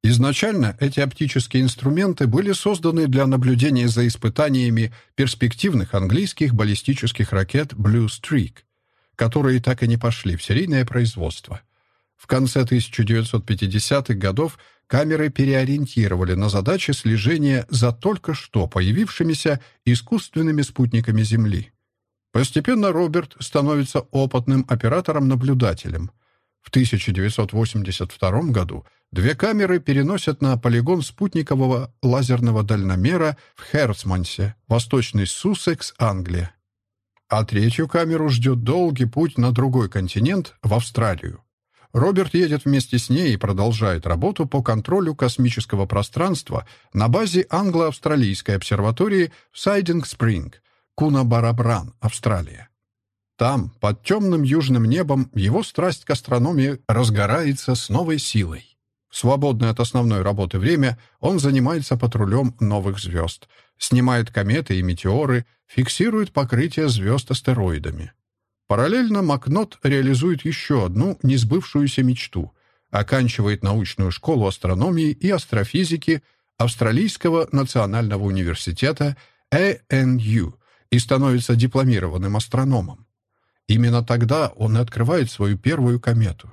Изначально эти оптические инструменты были созданы для наблюдения за испытаниями перспективных английских баллистических ракет Blue Streak, которые так и не пошли в серийное производство. В конце 1950-х годов камеры переориентировали на задачи слежения за только что появившимися искусственными спутниками Земли. Постепенно Роберт становится опытным оператором-наблюдателем. В 1982 году две камеры переносят на полигон спутникового лазерного дальномера в Херцмансе, восточный Суссекс, Англия. А третью камеру ждет долгий путь на другой континент, в Австралию. Роберт едет вместе с ней и продолжает работу по контролю космического пространства на базе англо-австралийской обсерватории в Сайдинг-Спринг, Кунабарабран, Австралия. Там, под темным южным небом, его страсть к астрономии разгорается с новой силой. Свободное от основной работы время он занимается патрулем новых звезд, снимает кометы и метеоры, фиксирует покрытие звезд астероидами. Параллельно Макнот реализует еще одну несбывшуюся мечту — оканчивает научную школу астрономии и астрофизики Австралийского национального университета ANU и становится дипломированным астрономом. Именно тогда он открывает свою первую комету.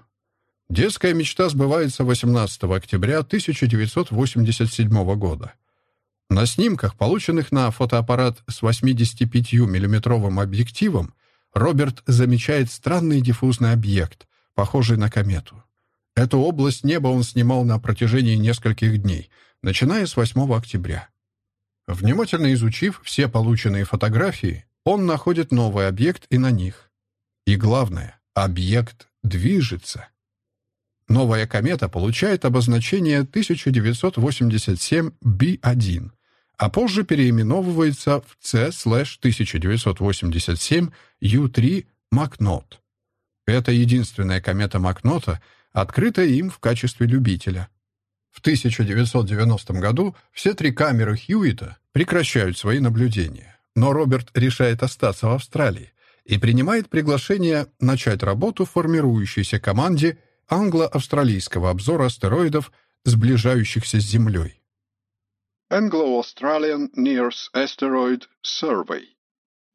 Детская мечта сбывается 18 октября 1987 года. На снимках, полученных на фотоаппарат с 85 миллиметровым объективом, Роберт замечает странный диффузный объект, похожий на комету. Эту область неба он снимал на протяжении нескольких дней, начиная с 8 октября. Внимательно изучив все полученные фотографии, он находит новый объект и на них. И главное, объект движется. Новая комета получает обозначение 1987b1, а позже переименовывается в C-1987U3 Макнот. Это единственная комета Макнота, открытая им в качестве любителя. В 1990 году все три камеры Хьюита прекращают свои наблюдения, но Роберт решает остаться в Австралии и принимает приглашение начать работу в формирующейся команде англо-австралийского обзора астероидов, сближающихся с Землей. Anglo-Australian Nears Asteroid Survey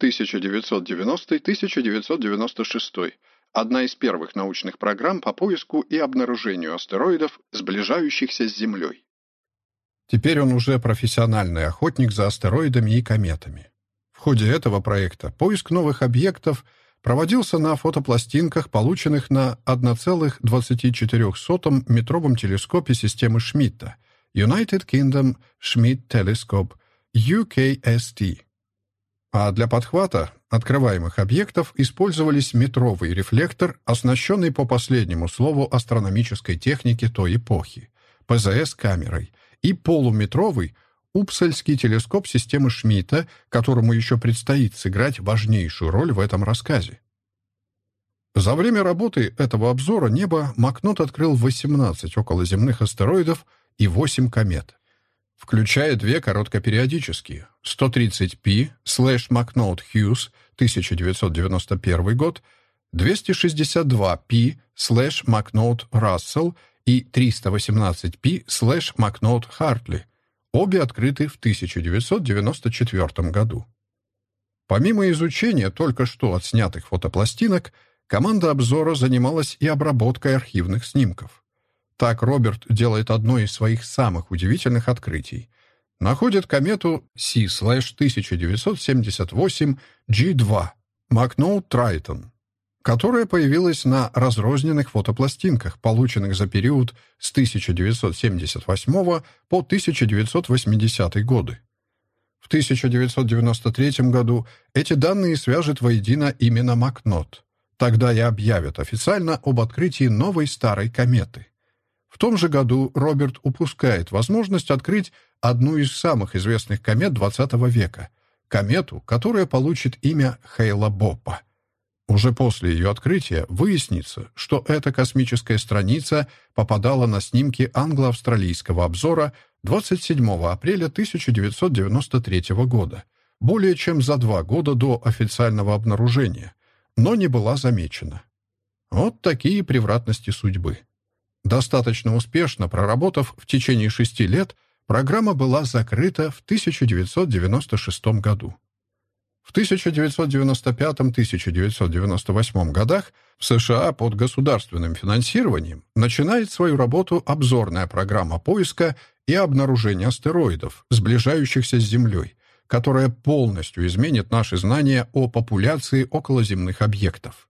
1990-1996. Одна из первых научных программ по поиску и обнаружению астероидов, сближающихся с Землей. Теперь он уже профессиональный охотник за астероидами и кометами. В ходе этого проекта поиск новых объектов проводился на фотопластинках, полученных на 1,24-метровом телескопе системы Шмидта United Kingdom Schmidt Telescope UKST. А для подхвата открываемых объектов использовались метровый рефлектор, оснащенный по последнему слову астрономической техники той эпохи, ПЗС-камерой, и полуметровый Упсальский телескоп системы Шмидта, которому еще предстоит сыграть важнейшую роль в этом рассказе. За время работы этого обзора небо Макнот открыл 18 околоземных астероидов и 8 комет, включая две короткопериодические 130P слэш Макнот Хьюз 1991 год, 262P слэш Макнот Рассел и 318P слэш Макнот Хартли, обе открыты в 1994 году. Помимо изучения только что отснятых фотопластинок, команда обзора занималась и обработкой архивных снимков. Так Роберт делает одно из своих самых удивительных открытий. Находит комету C-1978G2 Макноут Трайтон, которая появилась на разрозненных фотопластинках, полученных за период с 1978 по 1980 годы. В 1993 году эти данные свяжет воедино именно Макнот. Тогда и объявят официально об открытии новой старой кометы. В том же году Роберт упускает возможность открыть одну из самых известных комет XX века — комету, которая получит имя Хейла Боппа — уже после ее открытия выяснится, что эта космическая страница попадала на снимки англо-австралийского обзора 27 апреля 1993 года, более чем за два года до официального обнаружения, но не была замечена. Вот такие превратности судьбы. Достаточно успешно проработав в течение шести лет, программа была закрыта в 1996 году. В 1995-1998 годах в США под государственным финансированием начинает свою работу обзорная программа поиска и обнаружения астероидов, сближающихся с Землей, которая полностью изменит наши знания о популяции околоземных объектов.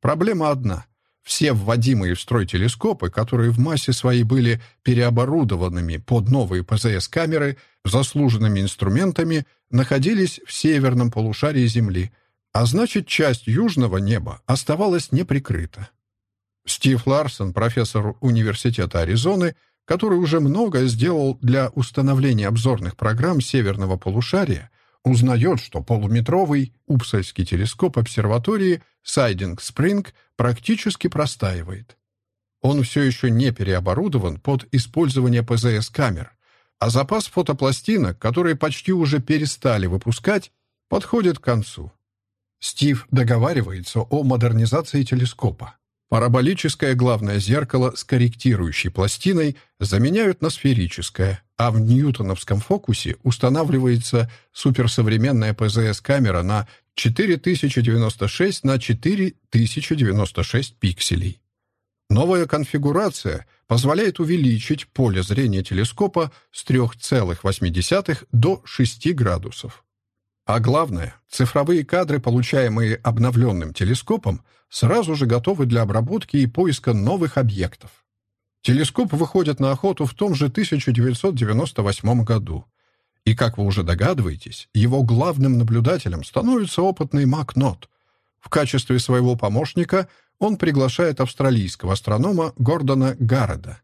Проблема одна. Все вводимые в строй телескопы, которые в массе своей были переоборудованными под новые ПЗС-камеры, заслуженными инструментами, находились в северном полушарии Земли, а значит, часть южного неба оставалась неприкрыта. Стив Ларсон, профессор Университета Аризоны, который уже многое сделал для установления обзорных программ северного полушария, узнает, что полуметровый Упсальский телескоп обсерватории Сайдинг Спринг практически простаивает. Он все еще не переоборудован под использование ПЗС-камер, а запас фотопластинок, которые почти уже перестали выпускать, подходит к концу. Стив договаривается о модернизации телескопа. Параболическое главное зеркало с корректирующей пластиной заменяют на сферическое, а в ньютоновском фокусе устанавливается суперсовременная ПЗС-камера на 4096 на 4096 пикселей. Новая конфигурация позволяет увеличить поле зрения телескопа с 3,8 до 6 градусов. А главное, цифровые кадры, получаемые обновленным телескопом, сразу же готовы для обработки и поиска новых объектов. Телескоп выходит на охоту в том же 1998 году. И, как вы уже догадываетесь, его главным наблюдателем становится опытный Макнот. В качестве своего помощника он приглашает австралийского астронома Гордона Гарреда.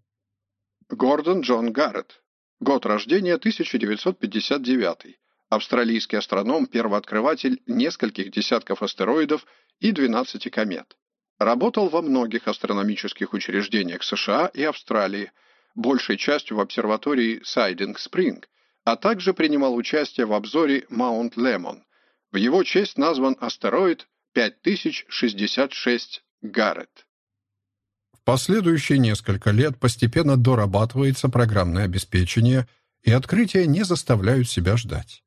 Гордон Джон Гаррет. Год рождения 1959. Австралийский астроном, первооткрыватель нескольких десятков астероидов и 12 комет. Работал во многих астрономических учреждениях США и Австралии, большей частью в обсерватории Сайдинг Спринг, а также принимал участие в обзоре Маунт Лемон. В его честь назван астероид 5066 Гаррет. В последующие несколько лет постепенно дорабатывается программное обеспечение, и открытия не заставляют себя ждать.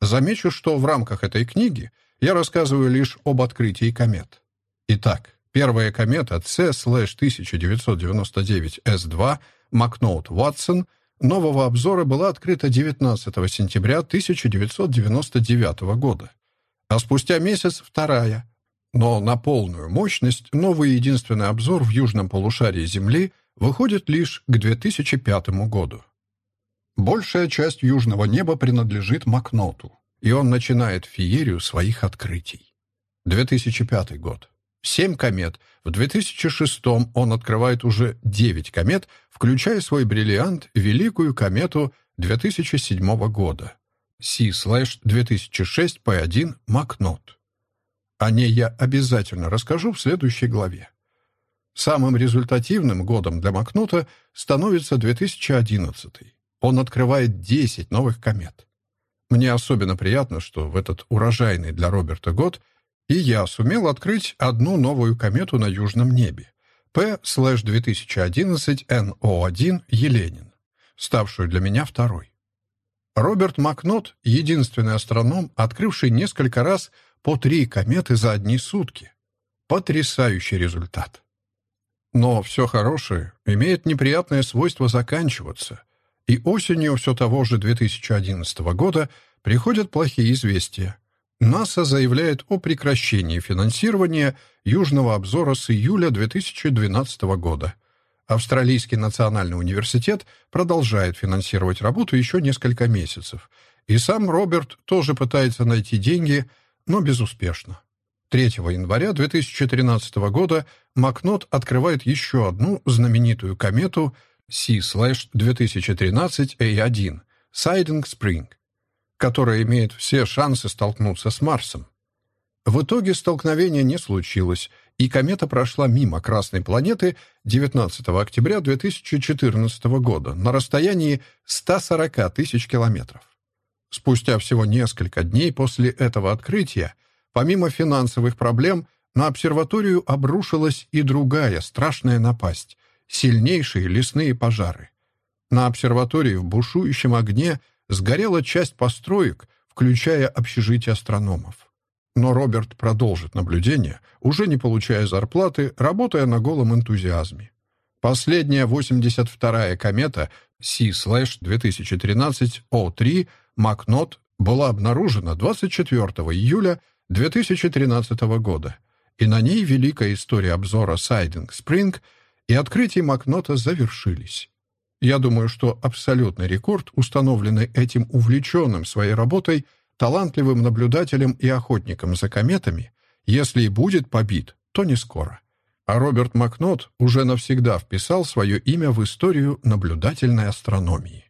Замечу, что в рамках этой книги я рассказываю лишь об открытии комет. Итак, первая комета C-1999S2 Макноут-Ватсон нового обзора была открыта 19 сентября 1999 года, а спустя месяц вторая — но на полную мощность новый единственный обзор в южном полушарии Земли выходит лишь к 2005 году. Большая часть южного неба принадлежит Макноту, и он начинает феерию своих открытий. 2005 год. Семь комет. В 2006 он открывает уже девять комет, включая свой бриллиант Великую комету 2007 года. C-2006P1 Макнот. О ней я обязательно расскажу в следующей главе. Самым результативным годом для Макнута становится 2011. Он открывает 10 новых комет. Мне особенно приятно, что в этот урожайный для Роберта год и я сумел открыть одну новую комету на южном небе P-2011-NO1 Еленин, ставшую для меня второй. Роберт Макнот — единственный астроном, открывший несколько раз по три кометы за одни сутки. Потрясающий результат. Но все хорошее имеет неприятное свойство заканчиваться, и осенью все того же 2011 года приходят плохие известия. НАСА заявляет о прекращении финансирования Южного обзора с июля 2012 года. Австралийский национальный университет продолжает финансировать работу еще несколько месяцев, и сам Роберт тоже пытается найти деньги – но безуспешно. 3 января 2013 года Макнот открывает еще одну знаменитую комету C-2013A1 Siding Spring, которая имеет все шансы столкнуться с Марсом. В итоге столкновения не случилось, и комета прошла мимо Красной планеты 19 октября 2014 года на расстоянии 140 тысяч километров. Спустя всего несколько дней после этого открытия, помимо финансовых проблем, на обсерваторию обрушилась и другая страшная напасть — сильнейшие лесные пожары. На обсерватории в бушующем огне сгорела часть построек, включая общежитие астрономов. Но Роберт продолжит наблюдение, уже не получая зарплаты, работая на голом энтузиазме. Последняя 82-я комета C-2013-O3 Макнот была обнаружена 24 июля 2013 года, и на ней великая история обзора Сайдинг Спринг и открытие Макнота завершились. Я думаю, что абсолютный рекорд, установленный этим увлеченным своей работой, талантливым наблюдателем и охотником за кометами, если и будет побит, то не скоро. А Роберт Макнот уже навсегда вписал свое имя в историю наблюдательной астрономии.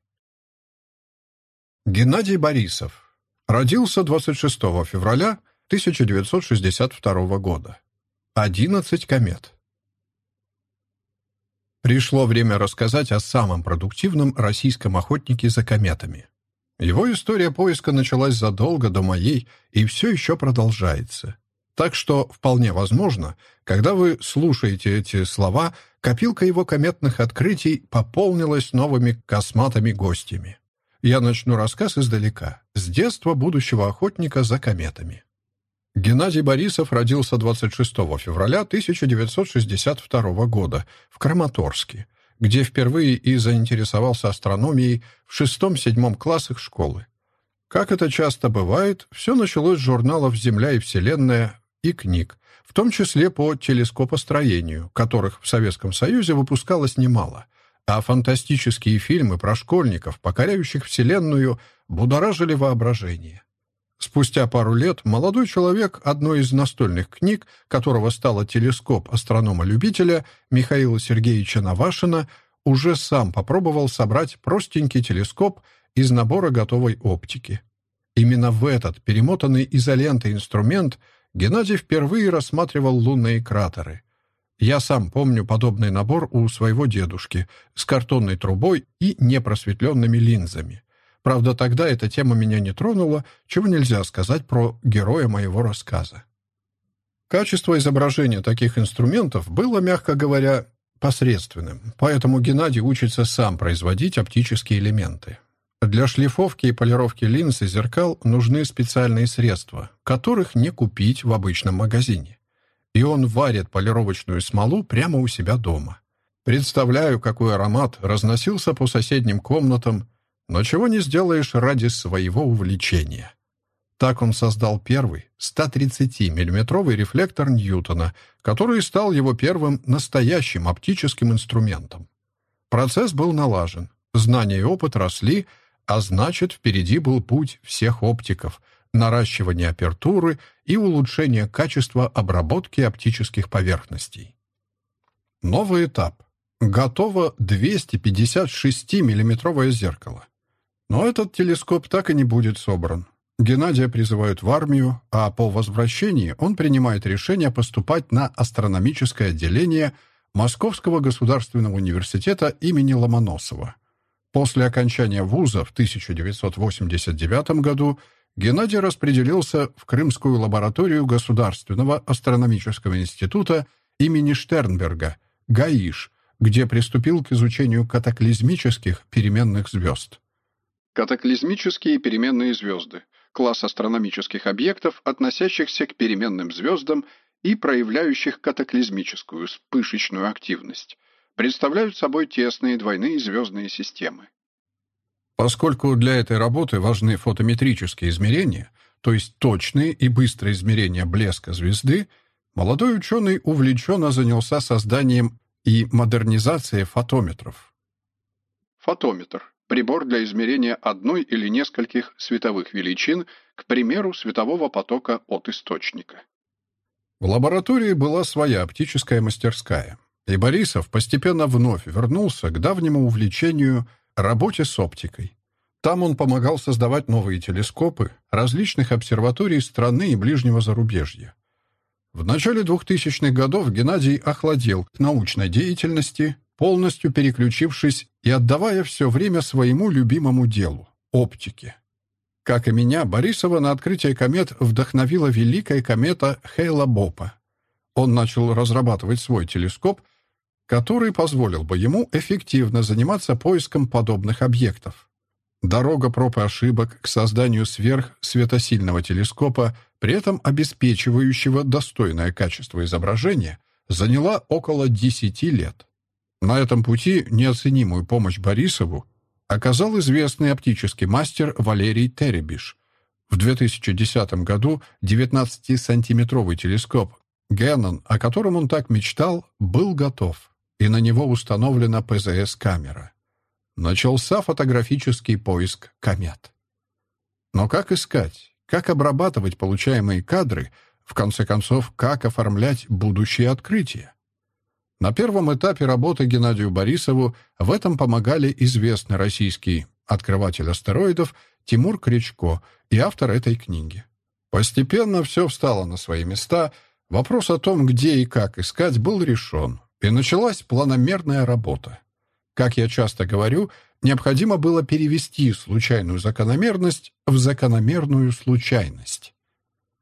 Геннадий Борисов. Родился 26 февраля 1962 года. 11 комет. Пришло время рассказать о самом продуктивном российском охотнике за кометами. Его история поиска началась задолго до моей и все еще продолжается. Так что, вполне возможно, когда вы слушаете эти слова, копилка его кометных открытий пополнилась новыми косматыми гостями. Я начну рассказ издалека, с детства будущего охотника за кометами. Геннадий Борисов родился 26 февраля 1962 года в Краматорске, где впервые и заинтересовался астрономией в шестом-седьмом классах школы. Как это часто бывает, все началось с журналов «Земля и Вселенная» и книг, в том числе по телескопостроению, которых в Советском Союзе выпускалось немало, а фантастические фильмы про школьников, покоряющих Вселенную, будоражили воображение. Спустя пару лет молодой человек одной из настольных книг, которого стала телескоп астронома-любителя Михаила Сергеевича Навашина, уже сам попробовал собрать простенький телескоп из набора готовой оптики. Именно в этот перемотанный изолентой инструмент Геннадий впервые рассматривал лунные кратеры. Я сам помню подобный набор у своего дедушки с картонной трубой и непросветленными линзами. Правда, тогда эта тема меня не тронула, чего нельзя сказать про героя моего рассказа. Качество изображения таких инструментов было, мягко говоря, посредственным, поэтому Геннадий учится сам производить оптические элементы. Для шлифовки и полировки линз и зеркал нужны специальные средства, которых не купить в обычном магазине. И он варит полировочную смолу прямо у себя дома. Представляю, какой аромат разносился по соседним комнатам, но чего не сделаешь ради своего увлечения. Так он создал первый 130-миллиметровый рефлектор Ньютона, который стал его первым настоящим оптическим инструментом. Процесс был налажен, знания и опыт росли, а значит, впереди был путь всех оптиков, наращивание апертуры и улучшение качества обработки оптических поверхностей. Новый этап. Готово 256-миллиметровое зеркало. Но этот телескоп так и не будет собран. Геннадия призывают в армию, а по возвращении он принимает решение поступать на астрономическое отделение Московского государственного университета имени Ломоносова. После окончания вуза в 1989 году Геннадий распределился в Крымскую лабораторию Государственного астрономического института имени Штернберга, ГАИШ, где приступил к изучению катаклизмических переменных звезд. Катаклизмические переменные звезды – класс астрономических объектов, относящихся к переменным звездам и проявляющих катаклизмическую вспышечную активность, представляют собой тесные двойные звездные системы. Поскольку для этой работы важны фотометрические измерения, то есть точные и быстрые измерения блеска звезды, молодой ученый увлеченно занялся созданием и модернизацией фотометров. Фотометр прибор для измерения одной или нескольких световых величин, к примеру, светового потока от источника. В лаборатории была своя оптическая мастерская, и Борисов постепенно вновь вернулся к давнему увлечению работе с оптикой. Там он помогал создавать новые телескопы различных обсерваторий страны и ближнего зарубежья. В начале 2000-х годов Геннадий охладел к научной деятельности, полностью переключившись и отдавая все время своему любимому делу — оптике. Как и меня, Борисова на открытие комет вдохновила великая комета Хейла-Бопа. Он начал разрабатывать свой телескоп, который позволил бы ему эффективно заниматься поиском подобных объектов. Дорога проб и ошибок к созданию сверхсветосильного телескопа, при этом обеспечивающего достойное качество изображения, заняла около 10 лет. На этом пути неоценимую помощь Борисову оказал известный оптический мастер Валерий Теребиш. В 2010 году 19-сантиметровый телескоп Геннон, о котором он так мечтал, был готов, и на него установлена ПЗС-камера. Начался фотографический поиск комет. Но как искать, как обрабатывать получаемые кадры, в конце концов, как оформлять будущие открытия? На первом этапе работы Геннадию Борисову в этом помогали известный российский открыватель астероидов Тимур Кричко и автор этой книги. Постепенно все встало на свои места, вопрос о том, где и как искать, был решен, и началась планомерная работа. Как я часто говорю, необходимо было перевести случайную закономерность в закономерную случайность.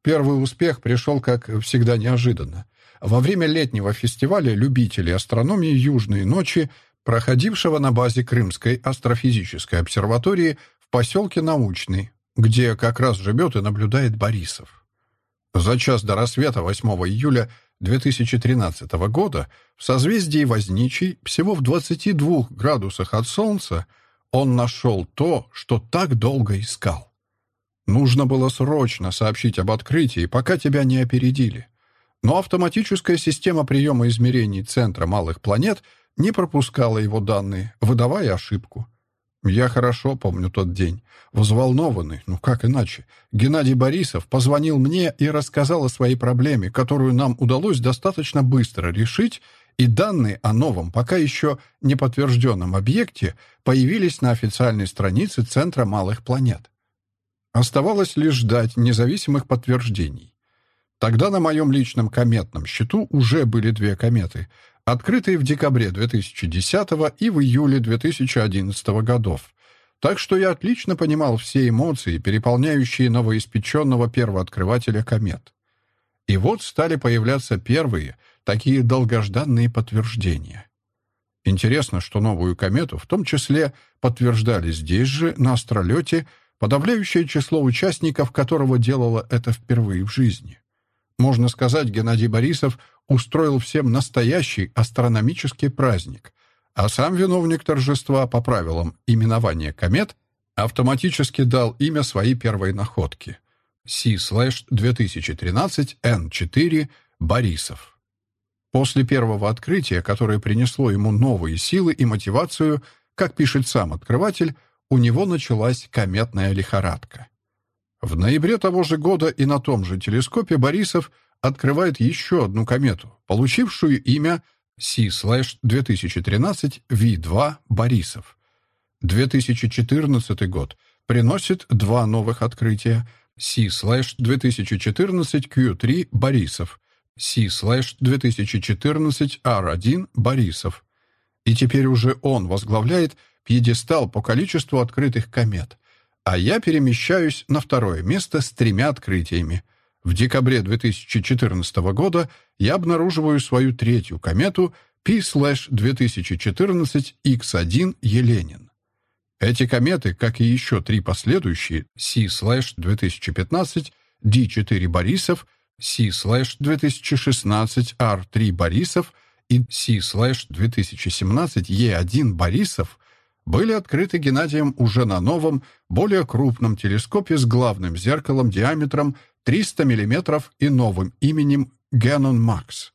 Первый успех пришел, как всегда, неожиданно. Во время летнего фестиваля любителей астрономии «Южные ночи», проходившего на базе Крымской астрофизической обсерватории в поселке Научный, где как раз живет и наблюдает Борисов. За час до рассвета 8 июля 2013 года в созвездии Возничий, всего в 22 градусах от Солнца, он нашел то, что так долго искал. Нужно было срочно сообщить об открытии, пока тебя не опередили. Но автоматическая система приема измерений Центра малых планет не пропускала его данные, выдавая ошибку. Я хорошо помню тот день. Взволнованный, ну как иначе, Геннадий Борисов позвонил мне и рассказал о своей проблеме, которую нам удалось достаточно быстро решить, и данные о новом, пока еще не подтвержденном объекте появились на официальной странице Центра малых планет. Оставалось лишь ждать независимых подтверждений. Тогда на моем личном кометном счету уже были две кометы — открытые в декабре 2010 и в июле 2011 годов. Так что я отлично понимал все эмоции, переполняющие новоиспеченного первооткрывателя комет. И вот стали появляться первые, такие долгожданные подтверждения. Интересно, что новую комету в том числе подтверждали здесь же, на астролете, подавляющее число участников которого делало это впервые в жизни. Можно сказать, Геннадий Борисов устроил всем настоящий астрономический праздник, а сам виновник торжества по правилам именования комет автоматически дал имя своей первой находки C-2013-N4 Борисов. После первого открытия, которое принесло ему новые силы и мотивацию, как пишет сам открыватель, у него началась кометная лихорадка. В ноябре того же года и на том же телескопе Борисов открывает еще одну комету, получившую имя C-2013 V2 Борисов. 2014 год приносит два новых открытия C-2014 Q3 Борисов, C-2014 R1 Борисов. И теперь уже он возглавляет пьедестал по количеству открытых комет а я перемещаюсь на второе место с тремя открытиями. В декабре 2014 года я обнаруживаю свою третью комету P-2014X1 Еленин. Эти кометы, как и еще три последующие C-2015 D4 Борисов, C-2016 R3 Борисов и C-2017 E1 Борисов, были открыты Геннадием уже на новом, более крупном телескопе с главным зеркалом диаметром 300 мм и новым именем Генон Макс.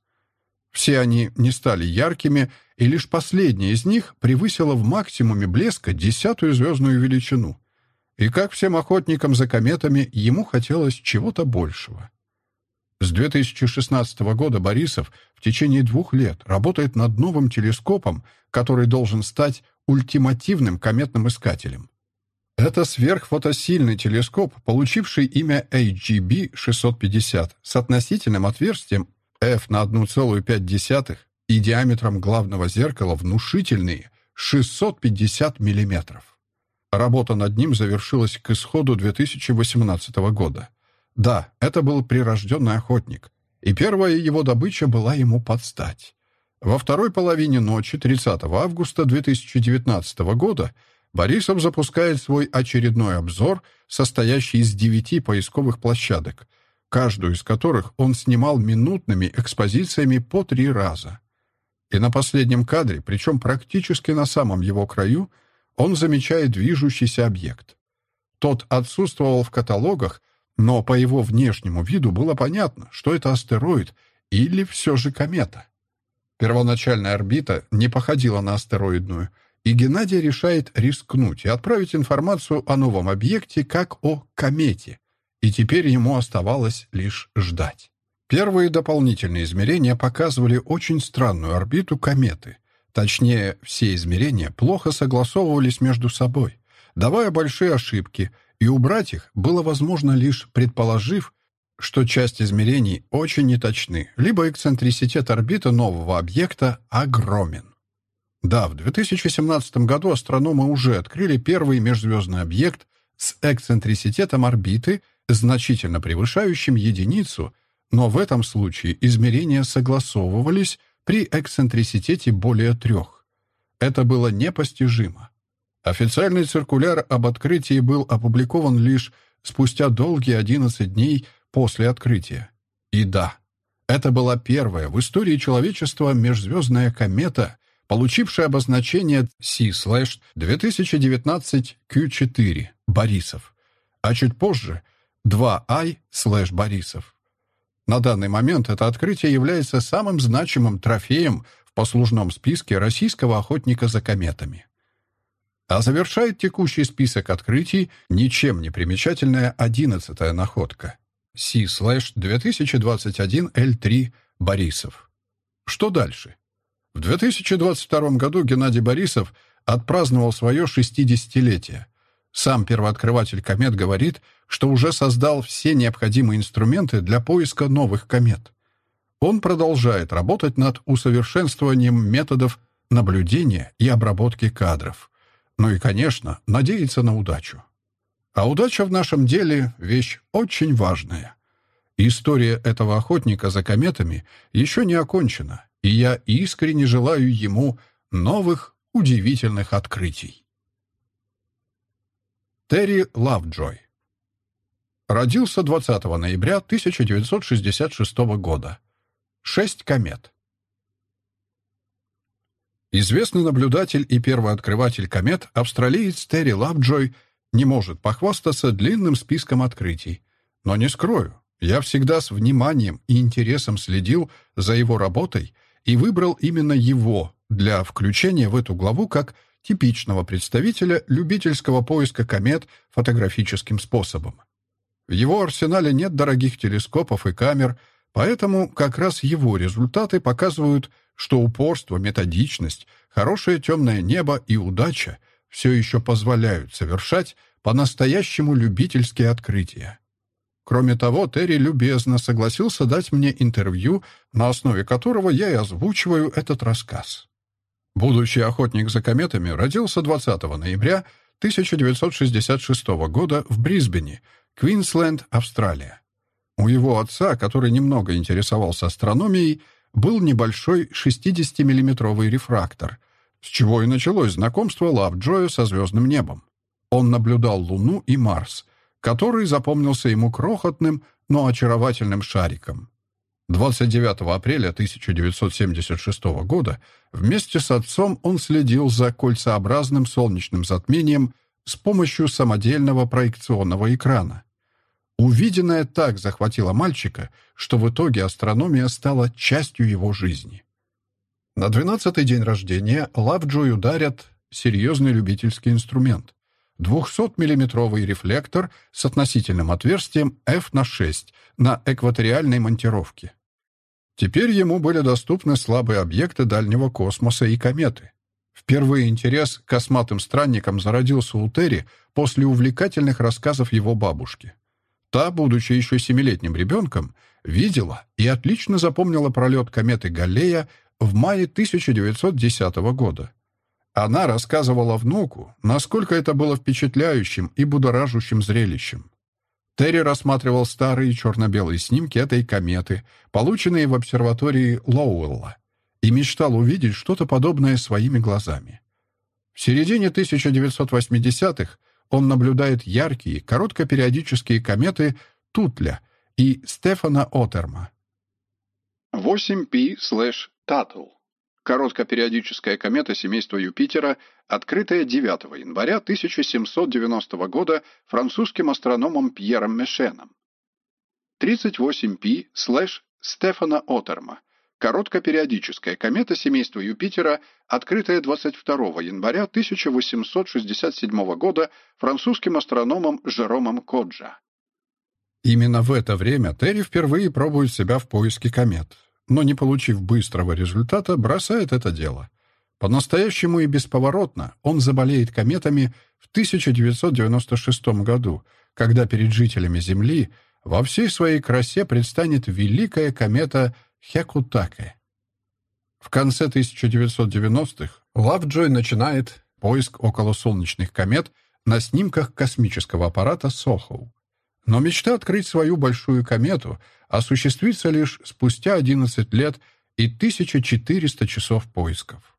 Все они не стали яркими, и лишь последняя из них превысила в максимуме блеска десятую звездную величину. И как всем охотникам за кометами, ему хотелось чего-то большего. С 2016 года Борисов в течение двух лет работает над новым телескопом, который должен стать ультимативным кометным искателем. Это сверхфотосильный телескоп, получивший имя HGB-650 с относительным отверстием f на 1,5 и диаметром главного зеркала внушительные 650 мм. Работа над ним завершилась к исходу 2018 года. Да, это был прирожденный охотник, и первая его добыча была ему под стать. Во второй половине ночи 30 августа 2019 года Борисов запускает свой очередной обзор, состоящий из девяти поисковых площадок, каждую из которых он снимал минутными экспозициями по три раза. И на последнем кадре, причем практически на самом его краю, он замечает движущийся объект. Тот отсутствовал в каталогах, но по его внешнему виду было понятно, что это астероид или все же комета. Первоначальная орбита не походила на астероидную, и Геннадий решает рискнуть и отправить информацию о новом объекте как о комете, и теперь ему оставалось лишь ждать. Первые дополнительные измерения показывали очень странную орбиту кометы. Точнее, все измерения плохо согласовывались между собой, давая большие ошибки, и убрать их было возможно лишь предположив, что часть измерений очень неточны, либо эксцентриситет орбиты нового объекта огромен. Да, в 2017 году астрономы уже открыли первый межзвездный объект с эксцентриситетом орбиты, значительно превышающим единицу, но в этом случае измерения согласовывались при эксцентриситете более трех. Это было непостижимо. Официальный циркуляр об открытии был опубликован лишь спустя долгие 11 дней после открытия. И да, это была первая в истории человечества межзвездная комета, получившая обозначение C-2019Q4 Борисов, а чуть позже 2I-Борисов. На данный момент это открытие является самым значимым трофеем в послужном списке российского охотника за кометами. А завершает текущий список открытий ничем не примечательная одиннадцатая находка. C-2021L3 Борисов. Что дальше? В 2022 году Геннадий Борисов отпраздновал свое 60-летие. Сам первооткрыватель комет говорит, что уже создал все необходимые инструменты для поиска новых комет. Он продолжает работать над усовершенствованием методов наблюдения и обработки кадров. Ну и, конечно, надеяться на удачу. А удача в нашем деле — вещь очень важная. История этого охотника за кометами еще не окончена, и я искренне желаю ему новых удивительных открытий. Терри Лавджой Родился 20 ноября 1966 года. Шесть комет. Известный наблюдатель и первооткрыватель комет, австралиец Терри Лавджой — не может похвастаться длинным списком открытий. Но не скрою, я всегда с вниманием и интересом следил за его работой и выбрал именно его для включения в эту главу как типичного представителя любительского поиска комет фотографическим способом. В его арсенале нет дорогих телескопов и камер, поэтому как раз его результаты показывают, что упорство, методичность, хорошее темное небо и удача все еще позволяют совершать по-настоящему любительские открытия. Кроме того, Терри любезно согласился дать мне интервью, на основе которого я и озвучиваю этот рассказ. Будущий охотник за кометами родился 20 ноября 1966 года в Брисбене, Квинсленд, Австралия. У его отца, который немного интересовался астрономией, был небольшой 60-миллиметровый рефрактор, с чего и началось знакомство Лавджоя со звездным небом. Он наблюдал Луну и Марс, который запомнился ему крохотным, но очаровательным шариком. 29 апреля 1976 года вместе с отцом он следил за кольцеобразным солнечным затмением с помощью самодельного проекционного экрана. Увиденное так захватило мальчика, что в итоге астрономия стала частью его жизни. На двенадцатый день рождения Лавджою дарят серьезный любительский инструмент. 200-миллиметровый рефлектор с относительным отверстием f на 6 на экваториальной монтировке. Теперь ему были доступны слабые объекты дальнего космоса и кометы. Впервые интерес к косматым странникам зародился у Терри после увлекательных рассказов его бабушки. Та, будучи еще семилетним ребенком, видела и отлично запомнила пролет кометы Галлея в мае 1910 года. Она рассказывала внуку, насколько это было впечатляющим и будоражущим зрелищем. Терри рассматривал старые черно-белые снимки этой кометы, полученные в обсерватории Лоуэлла, и мечтал увидеть что-то подобное своими глазами. В середине 1980-х он наблюдает яркие, короткопериодические кометы Тутля и Стефана Отерма. 8P/Tuttle Короткопериодическая комета семейства Юпитера, открытая 9 января 1790 года французским астрономом Пьером Мешеном. 38P Стефана Отерма. Короткопериодическая комета семейства Юпитера, открытая 22 января 1867 года французским астрономом Жеромом Коджа. Именно в это время Терри впервые пробует себя в поиске комет но, не получив быстрого результата, бросает это дело. По-настоящему и бесповоротно он заболеет кометами в 1996 году, когда перед жителями Земли во всей своей красе предстанет великая комета Хекутаке. В конце 1990-х Лавджой начинает поиск околосолнечных комет на снимках космического аппарата Сохоу. Но мечта открыть свою большую комету осуществится лишь спустя 11 лет и 1400 часов поисков.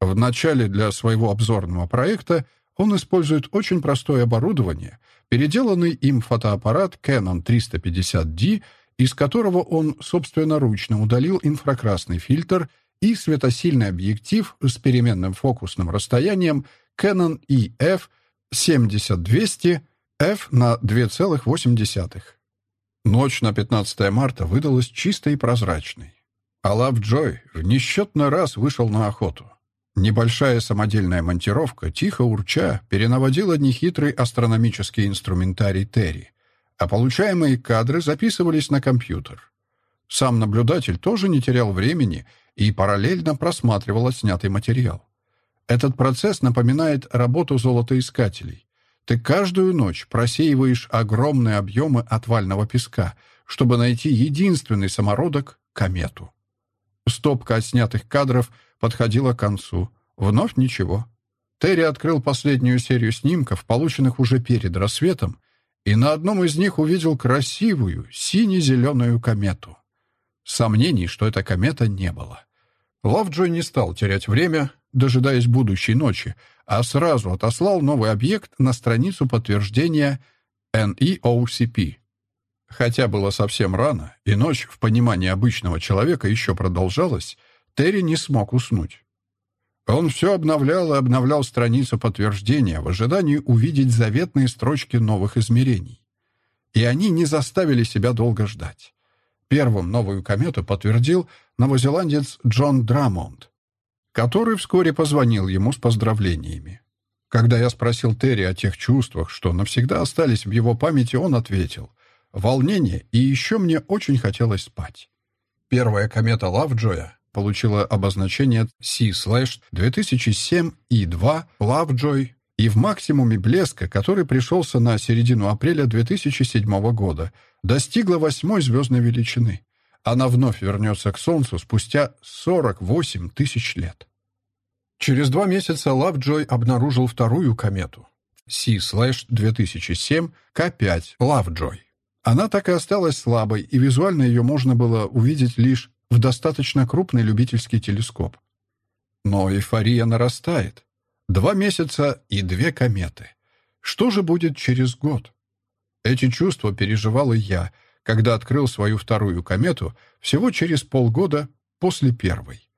В начале для своего обзорного проекта он использует очень простое оборудование, переделанный им фотоаппарат Canon 350D, из которого он собственноручно удалил инфракрасный фильтр и светосильный объектив с переменным фокусным расстоянием Canon EF 70200 f на 2,8. Ночь на 15 марта выдалась чистой и прозрачной. Алав Джой в несчетный раз вышел на охоту. Небольшая самодельная монтировка, тихо урча, перенаводила нехитрый астрономический инструментарий Терри, а получаемые кадры записывались на компьютер. Сам наблюдатель тоже не терял времени и параллельно просматривал отснятый материал. Этот процесс напоминает работу золотоискателей. Ты каждую ночь просеиваешь огромные объемы отвального песка, чтобы найти единственный самородок — комету. Стопка отснятых кадров подходила к концу. Вновь ничего. Терри открыл последнюю серию снимков, полученных уже перед рассветом, и на одном из них увидел красивую сине-зеленую комету. Сомнений, что это комета, не было. Лавджой не стал терять время, дожидаясь будущей ночи, а сразу отослал новый объект на страницу подтверждения NEOCP. Хотя было совсем рано, и ночь в понимании обычного человека еще продолжалась, Терри не смог уснуть. Он все обновлял и обновлял страницу подтверждения в ожидании увидеть заветные строчки новых измерений. И они не заставили себя долго ждать. Первым новую комету подтвердил новозеландец Джон Драмонд, который вскоре позвонил ему с поздравлениями. Когда я спросил Терри о тех чувствах, что навсегда остались в его памяти, он ответил «Волнение, и еще мне очень хотелось спать». Первая комета Лавджоя получила обозначение C/2007 И-2 Lovejoy и в максимуме блеска, который пришелся на середину апреля 2007 года, достигла восьмой звездной величины она вновь вернется к Солнцу спустя 48 тысяч лет. Через два месяца Лавджой обнаружил вторую комету C/2007 К5 Лавджой. Она так и осталась слабой, и визуально ее можно было увидеть лишь в достаточно крупный любительский телескоп. Но эйфория нарастает. Два месяца и две кометы. Что же будет через год? Эти чувства переживал и я, когда открыл свою вторую комету всего через полгода после первой.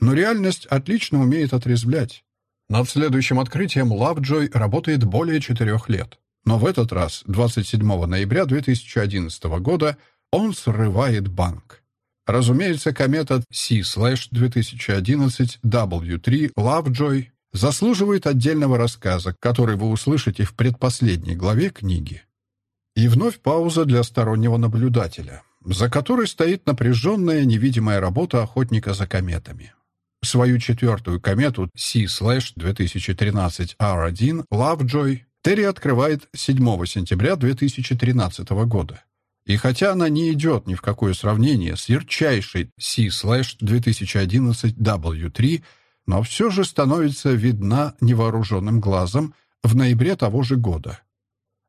Но реальность отлично умеет отрезвлять. Над следующим открытием Лавджой работает более четырех лет. Но в этот раз, 27 ноября 2011 года, он срывает банк. Разумеется, комета C-2011W3 Lovejoy заслуживает отдельного рассказа, который вы услышите в предпоследней главе книги. И вновь пауза для стороннего наблюдателя, за которой стоит напряженная невидимая работа охотника за кометами. Свою четвертую комету C-2013R1 Lovejoy Терри открывает 7 сентября 2013 года. И хотя она не идет ни в какое сравнение с ярчайшей C-2011W3, но все же становится видна невооруженным глазом в ноябре того же года.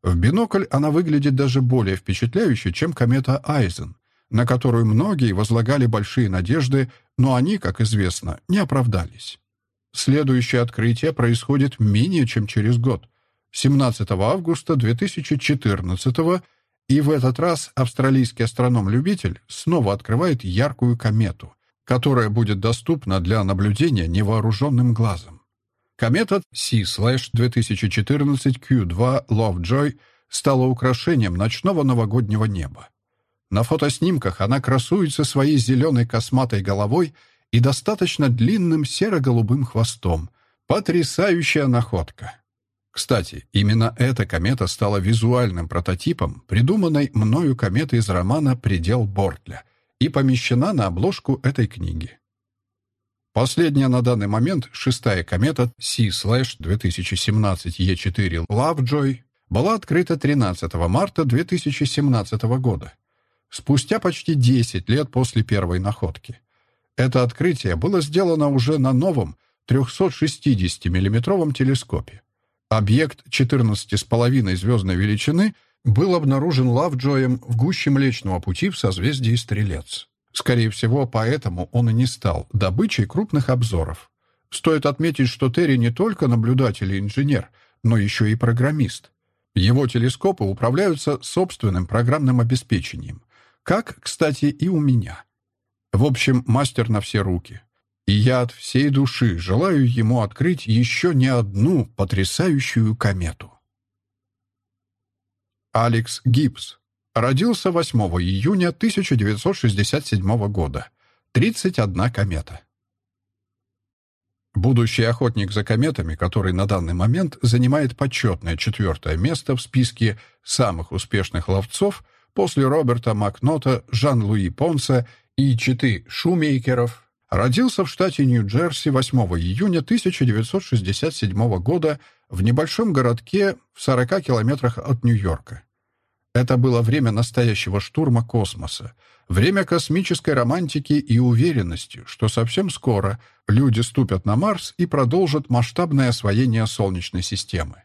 В бинокль она выглядит даже более впечатляюще, чем комета Айзен, на которую многие возлагали большие надежды, но они, как известно, не оправдались. Следующее открытие происходит менее чем через год, 17 августа 2014 и в этот раз австралийский астроном-любитель снова открывает яркую комету, которая будет доступна для наблюдения невооруженным глазом. Комета C-2014Q2 Lovejoy стала украшением ночного новогоднего неба. На фотоснимках она красуется своей зеленой косматой головой и достаточно длинным серо-голубым хвостом. Потрясающая находка. Кстати, именно эта комета стала визуальным прототипом придуманной мною кометы из романа «Предел Бортля» и помещена на обложку этой книги. Последняя на данный момент шестая комета C-2017E4 Lovejoy была открыта 13 марта 2017 года, спустя почти 10 лет после первой находки. Это открытие было сделано уже на новом 360 миллиметровом телескопе. Объект 14,5 звездной величины был обнаружен Лавджоем в гуще Млечного Пути в созвездии Стрелец. Скорее всего, поэтому он и не стал добычей крупных обзоров. Стоит отметить, что Терри не только наблюдатель и инженер, но еще и программист. Его телескопы управляются собственным программным обеспечением. Как, кстати, и у меня. В общем, мастер на все руки. И я от всей души желаю ему открыть еще не одну потрясающую комету. Алекс Гибс. Родился 8 июня 1967 года. 31 комета. Будущий охотник за кометами, который на данный момент занимает почетное четвертое место в списке самых успешных ловцов после Роберта Макнота, Жан-Луи Понса и читы Шумейкеров, Родился в штате Нью-Джерси 8 июня 1967 года в небольшом городке в 40 километрах от Нью-Йорка. Это было время настоящего штурма космоса, время космической романтики и уверенности, что совсем скоро люди ступят на Марс и продолжат масштабное освоение Солнечной системы.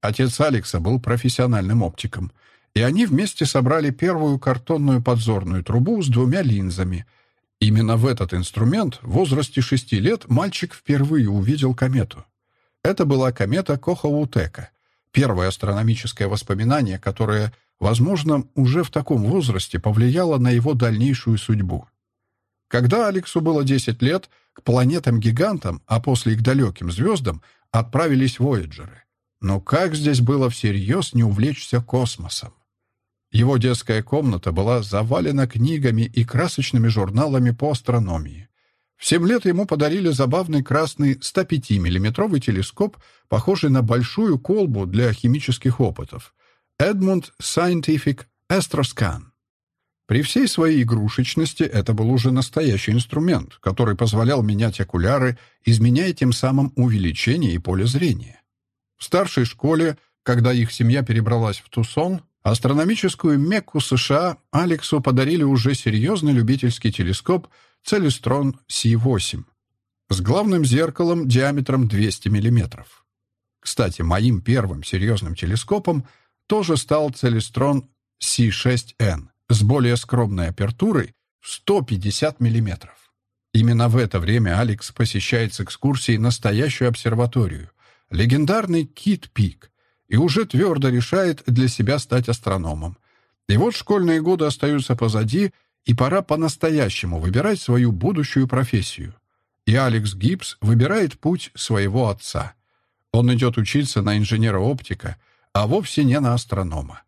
Отец Алекса был профессиональным оптиком, и они вместе собрали первую картонную подзорную трубу с двумя линзами — Именно в этот инструмент в возрасте шести лет мальчик впервые увидел комету. Это была комета Кохоутека, первое астрономическое воспоминание, которое, возможно, уже в таком возрасте повлияло на его дальнейшую судьбу. Когда Алексу было 10 лет, к планетам-гигантам, а после и к далеким звездам, отправились Вояджеры. Но как здесь было всерьез не увлечься космосом? Его детская комната была завалена книгами и красочными журналами по астрономии. В семь лет ему подарили забавный красный 105-миллиметровый телескоп, похожий на большую колбу для химических опытов. Edmund Scientific Astroscan. При всей своей игрушечности это был уже настоящий инструмент, который позволял менять окуляры, изменяя тем самым увеличение и поле зрения. В старшей школе, когда их семья перебралась в Тусон, Астрономическую Мекку США Алексу подарили уже серьезный любительский телескоп Целестрон C8 с главным зеркалом диаметром 200 мм. Кстати, моим первым серьезным телескопом тоже стал Целестрон C6N с более скромной апертурой в 150 мм. Именно в это время Алекс посещает с экскурсией настоящую обсерваторию, легендарный Кит Пик, и уже твердо решает для себя стать астрономом. И вот школьные годы остаются позади, и пора по-настоящему выбирать свою будущую профессию. И Алекс Гибс выбирает путь своего отца. Он идет учиться на инженера-оптика, а вовсе не на астронома.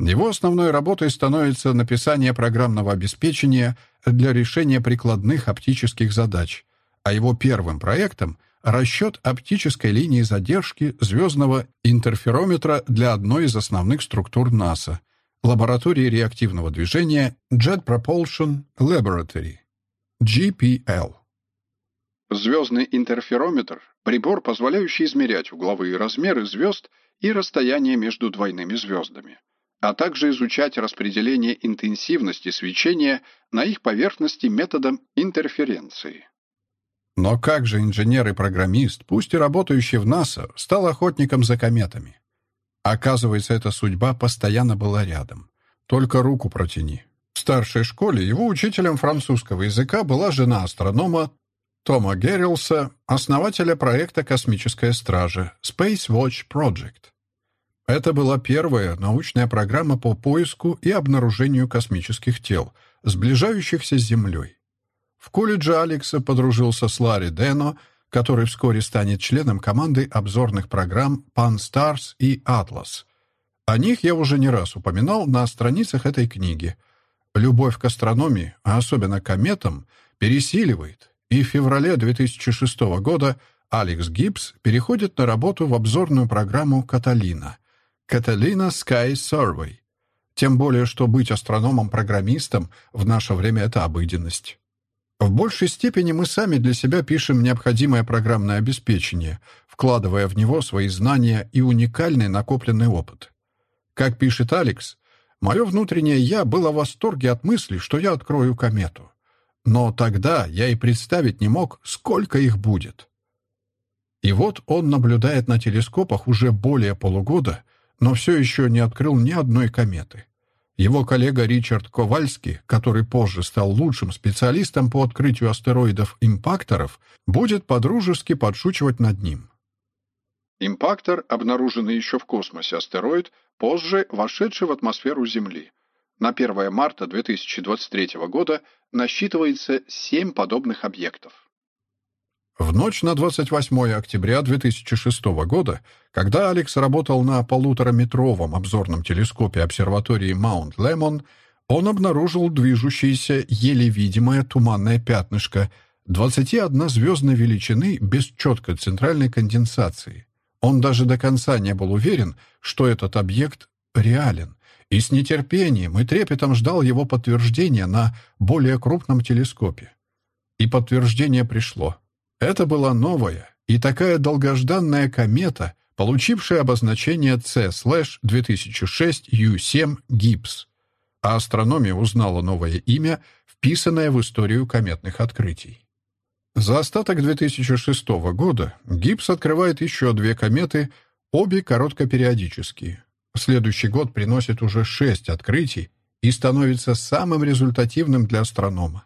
Его основной работой становится написание программного обеспечения для решения прикладных оптических задач, а его первым проектом расчет оптической линии задержки звездного интерферометра для одной из основных структур НАСА — лаборатории реактивного движения Jet Propulsion Laboratory, GPL. Звездный интерферометр — прибор, позволяющий измерять угловые размеры звезд и расстояние между двойными звездами, а также изучать распределение интенсивности свечения на их поверхности методом интерференции. Но как же инженер и программист, пусть и работающий в НАСА, стал охотником за кометами? Оказывается, эта судьба постоянно была рядом. Только руку протяни. В старшей школе его учителем французского языка была жена астронома Тома Геррилса, основателя проекта «Космическая стража» Space Watch Project. Это была первая научная программа по поиску и обнаружению космических тел, сближающихся с Землей. В колледже Алекса подружился с Ларри Дено, который вскоре станет членом команды обзорных программ Pan Stars и Atlas. О них я уже не раз упоминал на страницах этой книги. Любовь к астрономии, а особенно к кометам, пересиливает, и в феврале 2006 года Алекс Гибс переходит на работу в обзорную программу «Каталина» «Каталина Sky Survey». Тем более, что быть астрономом-программистом в наше время — это обыденность. В большей степени мы сами для себя пишем необходимое программное обеспечение, вкладывая в него свои знания и уникальный накопленный опыт. Как пишет Алекс, мое внутреннее «я» было в восторге от мысли, что я открою комету. Но тогда я и представить не мог, сколько их будет. И вот он наблюдает на телескопах уже более полугода, но все еще не открыл ни одной кометы. Его коллега Ричард Ковальский, который позже стал лучшим специалистом по открытию астероидов-импакторов, будет подружески подшучивать над ним. Импактор, обнаруженный еще в космосе астероид, позже вошедший в атмосферу Земли. На 1 марта 2023 года насчитывается 7 подобных объектов. В ночь на 28 октября 2006 года, когда Алекс работал на полутораметровом обзорном телескопе обсерватории Маунт Лемон, он обнаружил движущееся, еле видимое туманное пятнышко 21 звездной величины без четкой центральной конденсации. Он даже до конца не был уверен, что этот объект реален, и с нетерпением и трепетом ждал его подтверждения на более крупном телескопе. И подтверждение пришло. Это была новая и такая долгожданная комета, получившая обозначение C/2006U7 Гибс. А астрономия узнала новое имя, вписанное в историю кометных открытий. За остаток 2006 года Гибс открывает еще две кометы, обе короткопериодические. Следующий год приносит уже шесть открытий и становится самым результативным для астронома.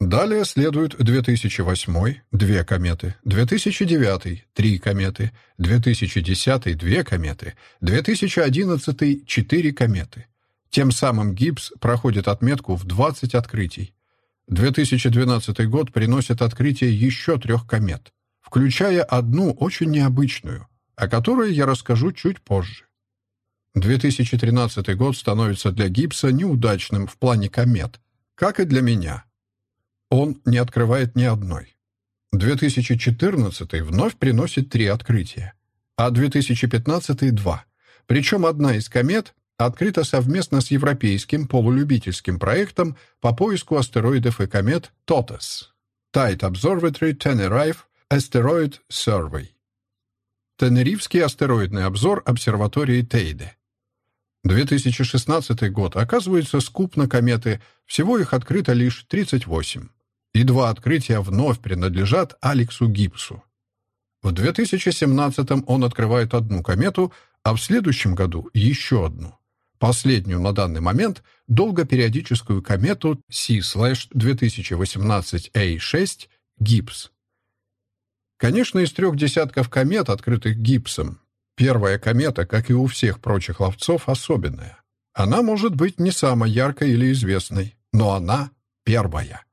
Далее следует 2008 — две кометы, 2009 — три кометы, 2010 — две кометы, 2011 — четыре кометы. Тем самым Гибс проходит отметку в 20 открытий. 2012 год приносит открытие еще трех комет, включая одну очень необычную, о которой я расскажу чуть позже. 2013 год становится для Гибса неудачным в плане комет, как и для меня — он не открывает ни одной. 2014 вновь приносит три открытия, а 2015 — два. Причем одна из комет открыта совместно с европейским полулюбительским проектом по поиску астероидов и комет TOTES — Tide Observatory Tenerife Asteroid Survey. Тенерифский астероидный обзор обсерватории Тейде. 2016 год оказывается скуп на кометы, всего их открыто лишь 38 и два открытия вновь принадлежат Алексу Гибсу. В 2017 он открывает одну комету, а в следующем году еще одну. Последнюю на данный момент долгопериодическую комету C-2018A6 Гибс. Конечно, из трех десятков комет, открытых Гибсом, первая комета, как и у всех прочих ловцов, особенная. Она может быть не самой яркой или известной, но она первая.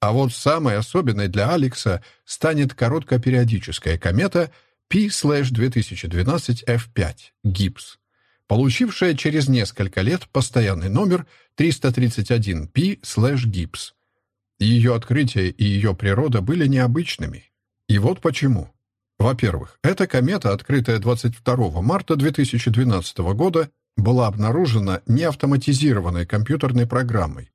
А вот самой особенной для Алекса станет короткопериодическая комета P-2012F5 Гибс, получившая через несколько лет постоянный номер 331P-Гибс. Ее открытие и ее природа были необычными. И вот почему. Во-первых, эта комета, открытая 22 марта 2012 года, была обнаружена неавтоматизированной компьютерной программой,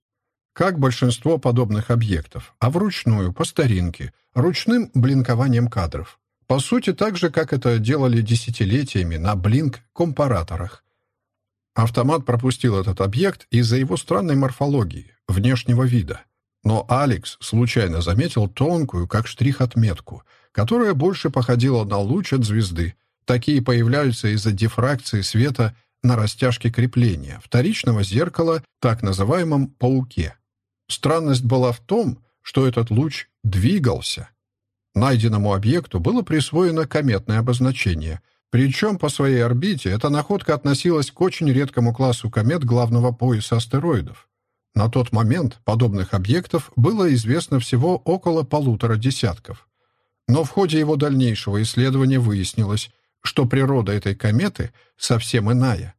как большинство подобных объектов, а вручную, по старинке, ручным блинкованием кадров. По сути, так же, как это делали десятилетиями на блинк-компараторах. Автомат пропустил этот объект из-за его странной морфологии, внешнего вида. Но Алекс случайно заметил тонкую, как штрих, отметку, которая больше походила на луч от звезды. Такие появляются из-за дифракции света на растяжке крепления вторичного зеркала, так называемом «пауке». Странность была в том, что этот луч двигался, Найденному объекту было присвоено кометное обозначение, причем по своей орбите эта находка относилась к очень редкому классу комет главного пояса астероидов. На тот момент подобных объектов было известно всего около полутора десятков. Но в ходе его дальнейшего исследования выяснилось, что природа этой кометы совсем иная.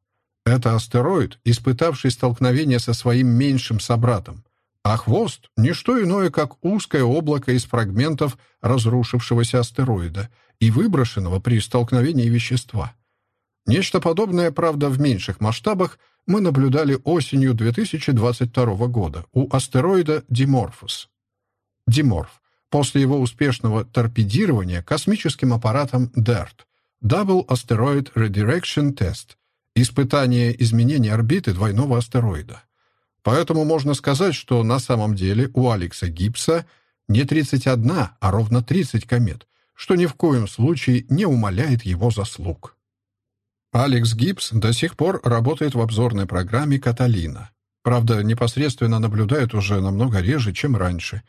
Это астероид, испытавший столкновение со своим меньшим собратом, а хвост — не что иное, как узкое облако из фрагментов разрушившегося астероида и выброшенного при столкновении вещества. Нечто подобное, правда, в меньших масштабах мы наблюдали осенью 2022 года у астероида Диморфус. Диморф. После его успешного торпедирования космическим аппаратом DART Double Asteroid Redirection Test — испытание изменения орбиты двойного астероида. Поэтому можно сказать, что на самом деле у Алекса Гибса не 31, а ровно 30 комет, что ни в коем случае не умаляет его заслуг. Алекс Гибс до сих пор работает в обзорной программе «Каталина». Правда, непосредственно наблюдает уже намного реже, чем раньше.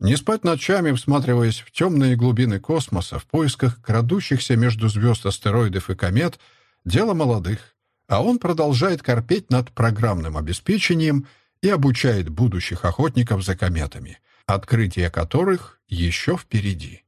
Не спать ночами, всматриваясь в темные глубины космоса в поисках крадущихся между звезд астероидов и комет, дело молодых а он продолжает корпеть над программным обеспечением и обучает будущих охотников за кометами, открытие которых еще впереди.